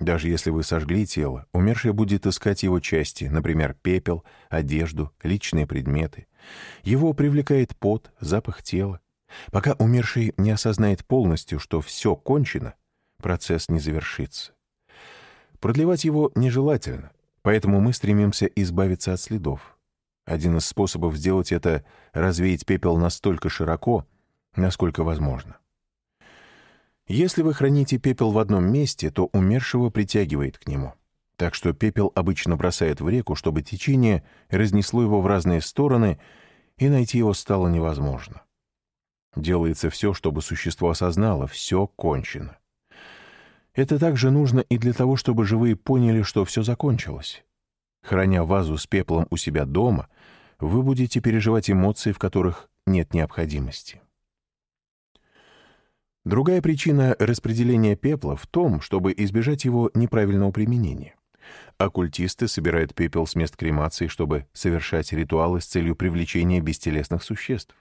Даже если вы сожгли тело, умерший будет искать его части, например, пепел, одежду, личные предметы. Его привлекает пот, запах тела. Пока умерший не осознает полностью, что все кончено, процесс не завершится. Продлевать его нежелательно, поэтому мы стремимся избавиться от следов. Один из способов сделать это — развеять пепел настолько широко, насколько возможно. Если вы храните пепел в одном месте, то умершего притягивает к нему. Так что пепел обычно бросают в реку, чтобы течение разнесло его в разные стороны, и найти его стало невозможно. Делается все, чтобы существо осознало, все кончено. Это также нужно и для того, чтобы живые поняли, что все закончилось. Храня вазу с пеплом у себя дома, вы будете переживать эмоции, в которых нет необходимости. Другая причина распределения пепла в том, чтобы избежать его неправильного применения. Оккультисты собирают пепел с мест кремации, чтобы совершать ритуалы с целью привлечения бестелесных существ.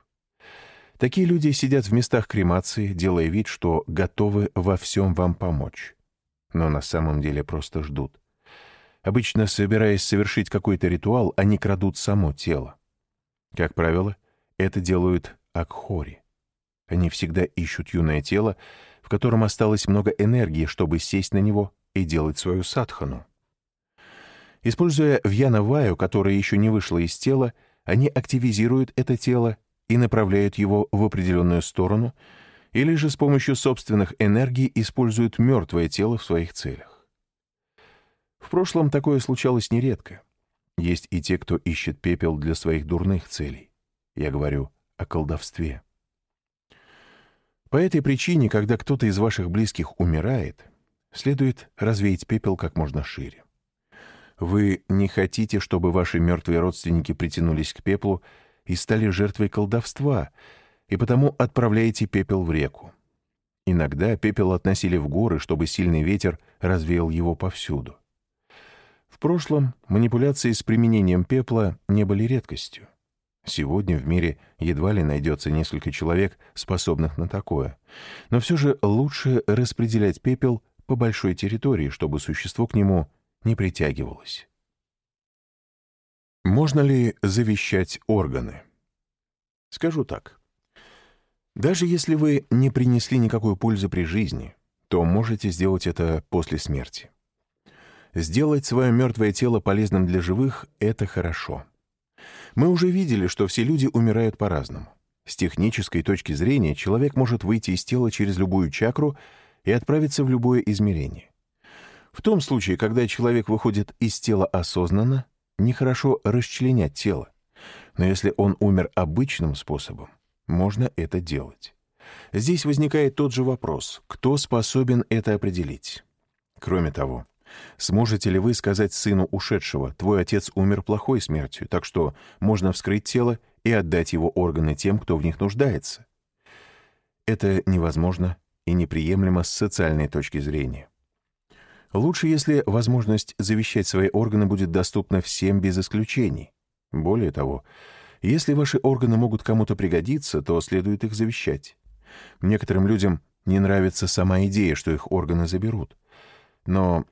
Такие люди сидят в местах кремации, делая вид, что готовы во всем вам помочь. Но на самом деле просто ждут. Обычно, собираясь совершить какой-то ритуал, они крадут само тело. Как правило, это делают акхори. Они всегда ищут юное тело, в котором осталось много энергии, чтобы сесть на него и делать свою садхану. Используя вьяна-ваю, которая еще не вышла из тела, они активизируют это тело и направляют его в определенную сторону, или же с помощью собственных энергий используют мертвое тело в своих целях. В прошлом такое случалось нередко. Есть и те, кто ищет пепел для своих дурных целей. Я говорю о колдовстве. По этой причине, когда кто-то из ваших близких умирает, следует развеять пепел как можно шире. Вы не хотите, чтобы ваши мертвые родственники притянулись к пеплу и стали жертвой колдовства, и потому отправляете пепел в реку. Иногда пепел относили в горы, чтобы сильный ветер развеял его повсюду. В прошлом манипуляции с применением пепла не были редкостью. Сегодня в мире едва ли найдется несколько человек, способных на такое. Но все же лучше распределять пепел по большой территории, чтобы существо к нему не притягивалось. Можно ли завещать органы? Скажу так. Даже если вы не принесли никакой пользы при жизни, то можете сделать это после смерти. Сделать свое мертвое тело полезным для живых — это хорошо. Мы уже видели, что все люди умирают по-разному. С технической точки зрения человек может выйти из тела через любую чакру и отправиться в любое измерение. В том случае, когда человек выходит из тела осознанно, нехорошо расчленять тело. Но если он умер обычным способом, можно это делать. Здесь возникает тот же вопрос, кто способен это определить. Кроме того, Сможете ли вы сказать сыну ушедшего, твой отец умер плохой смертью, так что можно вскрыть тело и отдать его органы тем, кто в них нуждается? Это невозможно и неприемлемо с социальной точки зрения. Лучше, если возможность завещать свои органы будет доступна всем без исключений. Более того, если ваши органы могут кому-то пригодиться, то следует их завещать. Некоторым людям не нравится сама идея, что их органы заберут. Но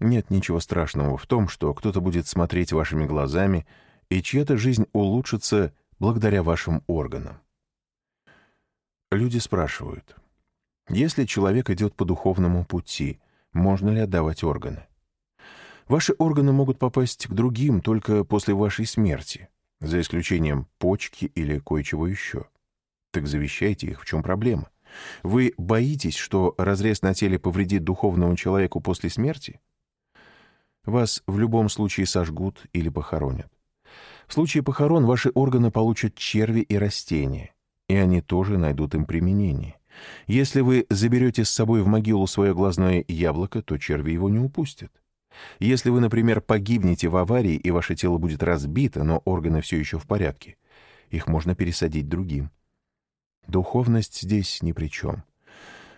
нет ничего страшного в том, что кто-то будет смотреть вашими глазами, и чья-то жизнь улучшится благодаря вашим органам. Люди спрашивают, если человек идет по духовному пути, можно ли отдавать органы? Ваши органы могут попасть к другим только после вашей смерти, за исключением почки или кое-чего еще. Так завещайте их, в чем проблема? Вы боитесь, что разрез на теле повредит духовному человеку после смерти? Вас в любом случае сожгут или похоронят. В случае похорон ваши органы получат черви и растения, и они тоже найдут им применение. Если вы заберете с собой в могилу свое глазное яблоко, то черви его не упустят. Если вы, например, погибнете в аварии, и ваше тело будет разбито, но органы все еще в порядке, их можно пересадить другим. Духовность здесь ни при чем.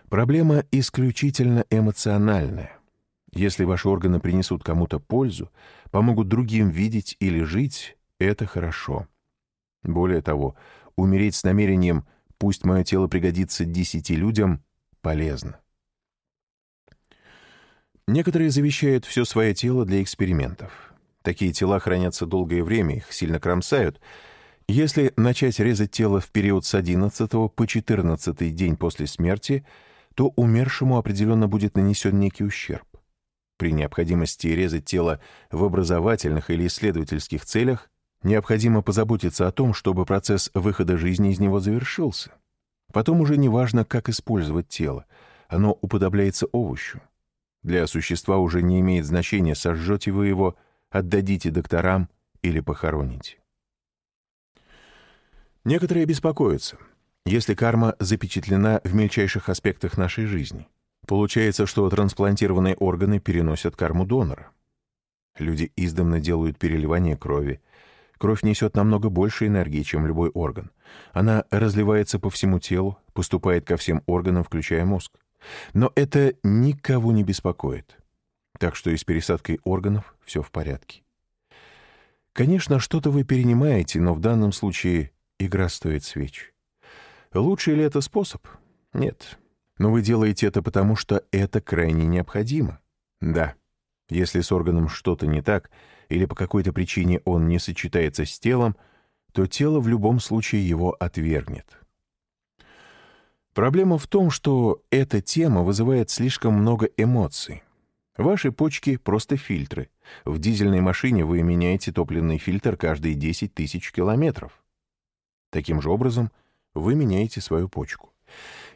Проблема исключительно эмоциональная. Если ваши органы принесут кому-то пользу, помогут другим видеть или жить, это хорошо. Более того, умереть с намерением «пусть мое тело пригодится десяти людям» полезно. Некоторые завещают все свое тело для экспериментов. Такие тела хранятся долгое время, их сильно кромсают. Если начать резать тело в период с 11 по 14 день после смерти, то умершему определенно будет нанесен некий ущерб. При необходимости резать тело в образовательных или исследовательских целях необходимо позаботиться о том, чтобы процесс выхода жизни из него завершился. Потом уже не важно, как использовать тело, оно уподобляется овощу. Для существа уже не имеет значения, сожжете вы его, отдадите докторам или похороните. Некоторые беспокоятся, если карма запечатлена в мельчайших аспектах нашей жизни. Получается, что трансплантированные органы переносят карму донора. Люди издавна делают переливание крови. Кровь несет намного больше энергии, чем любой орган. Она разливается по всему телу, поступает ко всем органам, включая мозг. Но это никого не беспокоит. Так что и с пересадкой органов все в порядке. Конечно, что-то вы перенимаете, но в данном случае игра стоит свеч. Лучший ли это способ? Нет. Но вы делаете это потому, что это крайне необходимо. Да. Если с органом что-то не так, или по какой-то причине он не сочетается с телом, то тело в любом случае его отвергнет. Проблема в том, что эта тема вызывает слишком много эмоций. Ваши почки — просто фильтры. В дизельной машине вы меняете топливный фильтр каждые 10 тысяч километров. Таким же образом, вы меняете свою почку.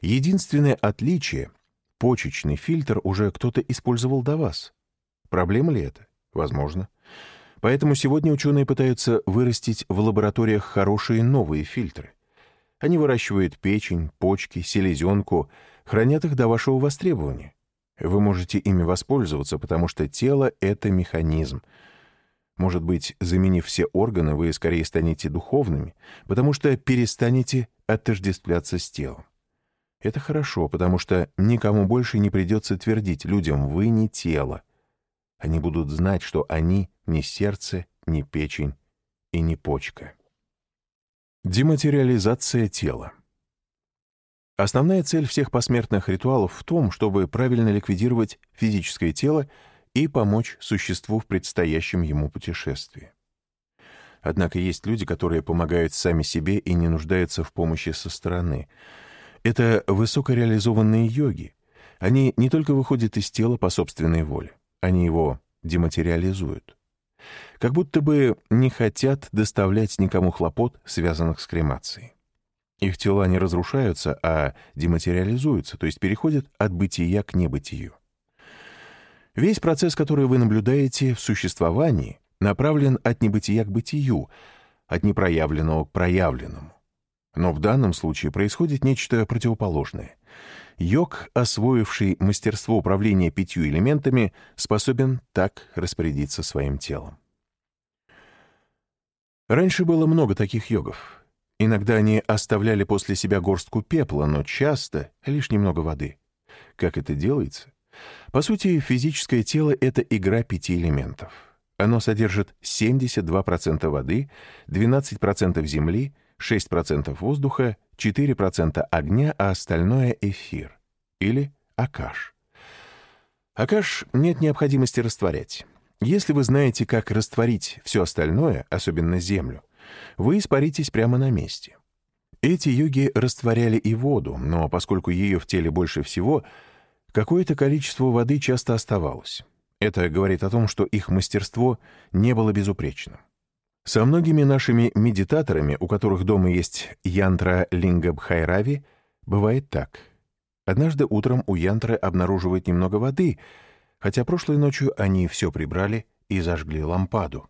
Единственное отличие — почечный фильтр уже кто-то использовал до вас. Проблема ли это? Возможно. Поэтому сегодня ученые пытаются вырастить в лабораториях хорошие новые фильтры. Они выращивают печень, почки, селезенку, хранят их до вашего востребования. Вы можете ими воспользоваться, потому что тело — это механизм. Может быть, заменив все органы, вы скорее станете духовными, потому что перестанете отождествляться с телом. Это хорошо, потому что никому больше не придется твердить людям «вы не тело». Они будут знать, что они не сердце, не печень и не почка. Дематериализация тела. Основная цель всех посмертных ритуалов в том, чтобы правильно ликвидировать физическое тело и помочь существу в предстоящем ему путешествии. Однако есть люди, которые помогают сами себе и не нуждаются в помощи со стороны. Это высокореализованные йоги. Они не только выходят из тела по собственной воле, они его дематериализуют. Как будто бы не хотят доставлять никому хлопот, связанных с кремацией. Их тела не разрушаются, а дематериализуются, то есть переходят от бытия к небытию. Весь процесс, который вы наблюдаете в существовании, направлен от небытия к бытию, от непроявленного к проявленному. Но в данном случае происходит нечто противоположное. Йог, освоивший мастерство управления пятью элементами, способен так распорядиться своим телом. Раньше было много таких йогов. Иногда они оставляли после себя горстку пепла, но часто лишь немного воды. Как это делается? По сути, физическое тело — это игра пяти элементов. Оно содержит 72% воды, 12% земли, 6% воздуха, 4% огня, а остальное — эфир или акаш. Акаш нет необходимости растворять. Если вы знаете, как растворить все остальное, особенно землю, вы испаритесь прямо на месте. Эти йоги растворяли и воду, но поскольку ее в теле больше всего, какое-то количество воды часто оставалось. Это говорит о том, что их мастерство не было безупречным. Со многими нашими медитаторами, у которых дома есть янтра Лингабхайрави, бывает так. Однажды утром у янтры обнаруживают немного воды, хотя прошлой ночью они все прибрали и зажгли лампаду.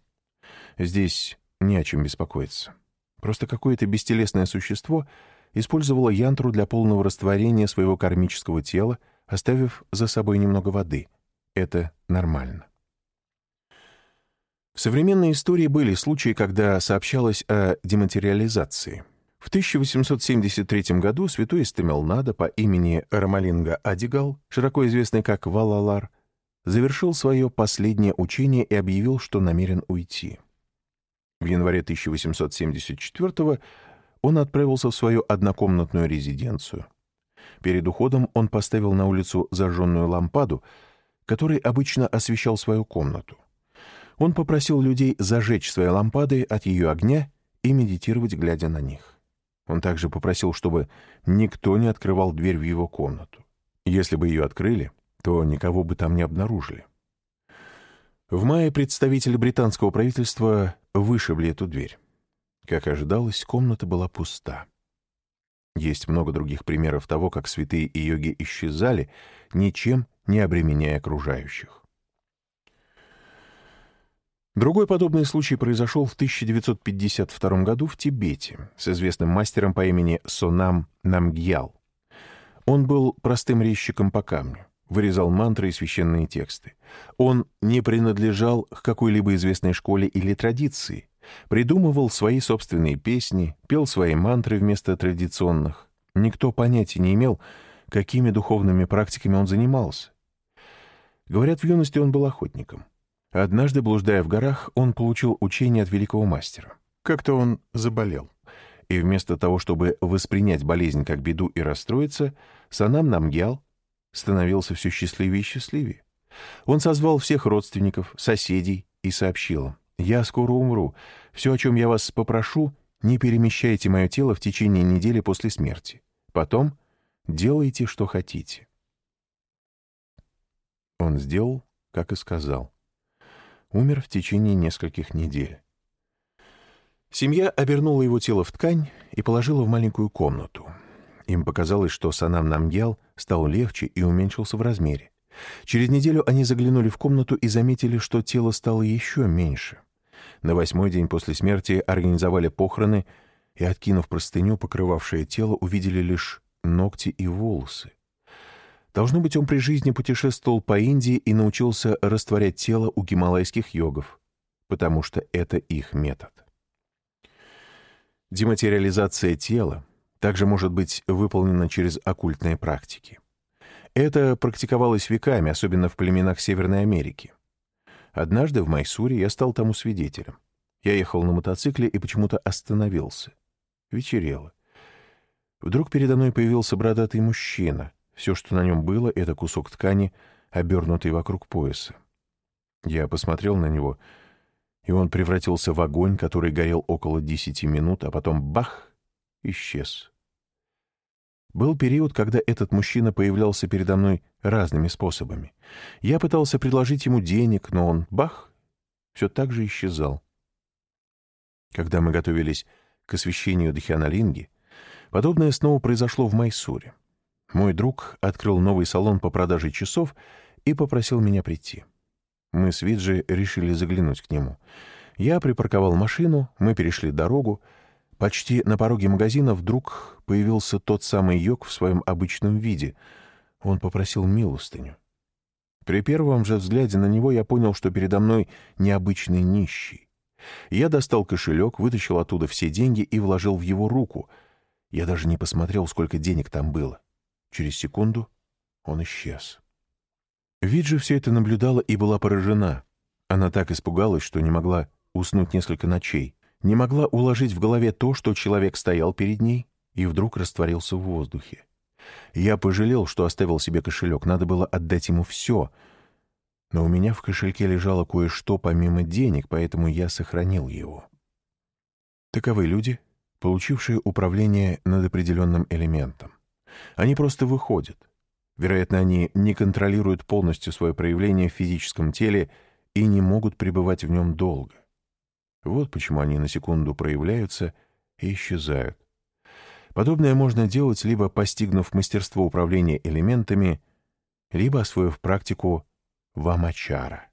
Здесь не о чем беспокоиться. Просто какое-то бестелесное существо использовало янтру для полного растворения своего кармического тела, оставив за собой немного воды. Это нормально. В современной истории были случаи, когда сообщалось о дематериализации. В 1873 году святой из Тамилнада по имени Рамалинга Адигал, широко известный как Валалар, завершил свое последнее учение и объявил, что намерен уйти. В январе 1874 он отправился в свою однокомнатную резиденцию. Перед уходом он поставил на улицу зажженную лампаду, который обычно освещал свою комнату. Он попросил людей зажечь свои лампады от ее огня и медитировать, глядя на них. Он также попросил, чтобы никто не открывал дверь в его комнату. Если бы ее открыли, то никого бы там не обнаружили. В мае представители британского правительства вышибли эту дверь. Как ожидалось, комната была пуста. Есть много других примеров того, как святые и йоги исчезали, ничем не обременяя окружающих. Другой подобный случай произошел в 1952 году в Тибете с известным мастером по имени Сонам Намгьял. Он был простым резчиком по камню вырезал мантры и священные тексты. Он не принадлежал к какой-либо известной школе или традиции, придумывал свои собственные песни, пел свои мантры вместо традиционных. Никто понятия не имел, какими духовными практиками он занимался. Говорят, в юности он был охотником. Однажды, блуждая в горах, он получил учение от великого мастера. Как-то он заболел. И вместо того, чтобы воспринять болезнь как беду и расстроиться, Санам Намгял становился все счастливее и счастливее. Он созвал всех родственников, соседей и сообщил «Я скоро умру. Все, о чем я вас попрошу, не перемещайте мое тело в течение недели после смерти. Потом делайте, что хотите». Он сделал, как и сказал. Умер в течение нескольких недель. Семья обернула его тело в ткань и положила в маленькую комнату. Им показалось, что Санам Намгял стал легче и уменьшился в размере. Через неделю они заглянули в комнату и заметили, что тело стало еще меньше. На восьмой день после смерти организовали похороны и, откинув простыню, покрывавшее тело, увидели лишь ногти и волосы. Должно быть, он при жизни путешествовал по Индии и научился растворять тело у гималайских йогов, потому что это их метод. Дематериализация тела также может быть выполнена через оккультные практики. Это практиковалось веками, особенно в племенах Северной Америки. Однажды в Майсуре я стал тому свидетелем. Я ехал на мотоцикле и почему-то остановился. Вечерело. Вдруг передо мной появился бородатый мужчина. Все, что на нем было, — это кусок ткани, обернутый вокруг пояса. Я посмотрел на него, и он превратился в огонь, который горел около десяти минут, а потом — бах! — исчез. Был период, когда этот мужчина появлялся передо мной разными способами. Я пытался предложить ему денег, но он — бах! — все так же исчезал. Когда мы готовились к освящению Дхианалинги, подобное снова произошло в Майсуре. Мой друг открыл новый салон по продаже часов и попросил меня прийти. Мы с Виджи решили заглянуть к нему. Я припарковал машину, мы перешли дорогу. Почти на пороге магазина вдруг появился тот самый йог в своем обычном виде. Он попросил милостыню. При первом же взгляде на него я понял, что передо мной необычный нищий. Я достал кошелек, вытащил оттуда все деньги и вложил в его руку. Я даже не посмотрел, сколько денег там было. Через секунду он исчез. Виджи все это наблюдала и была поражена. Она так испугалась, что не могла уснуть несколько ночей, не могла уложить в голове то, что человек стоял перед ней и вдруг растворился в воздухе. Я пожалел, что оставил себе кошелек, надо было отдать ему все. Но у меня в кошельке лежало кое-что помимо денег, поэтому я сохранил его. Таковы люди, получившие управление над определенным элементом. Они просто выходят. Вероятно, они не контролируют полностью свое проявление в физическом теле и не могут пребывать в нем долго. Вот почему они на секунду проявляются и исчезают. Подобное можно делать, либо постигнув мастерство управления элементами, либо освоив практику вамачара.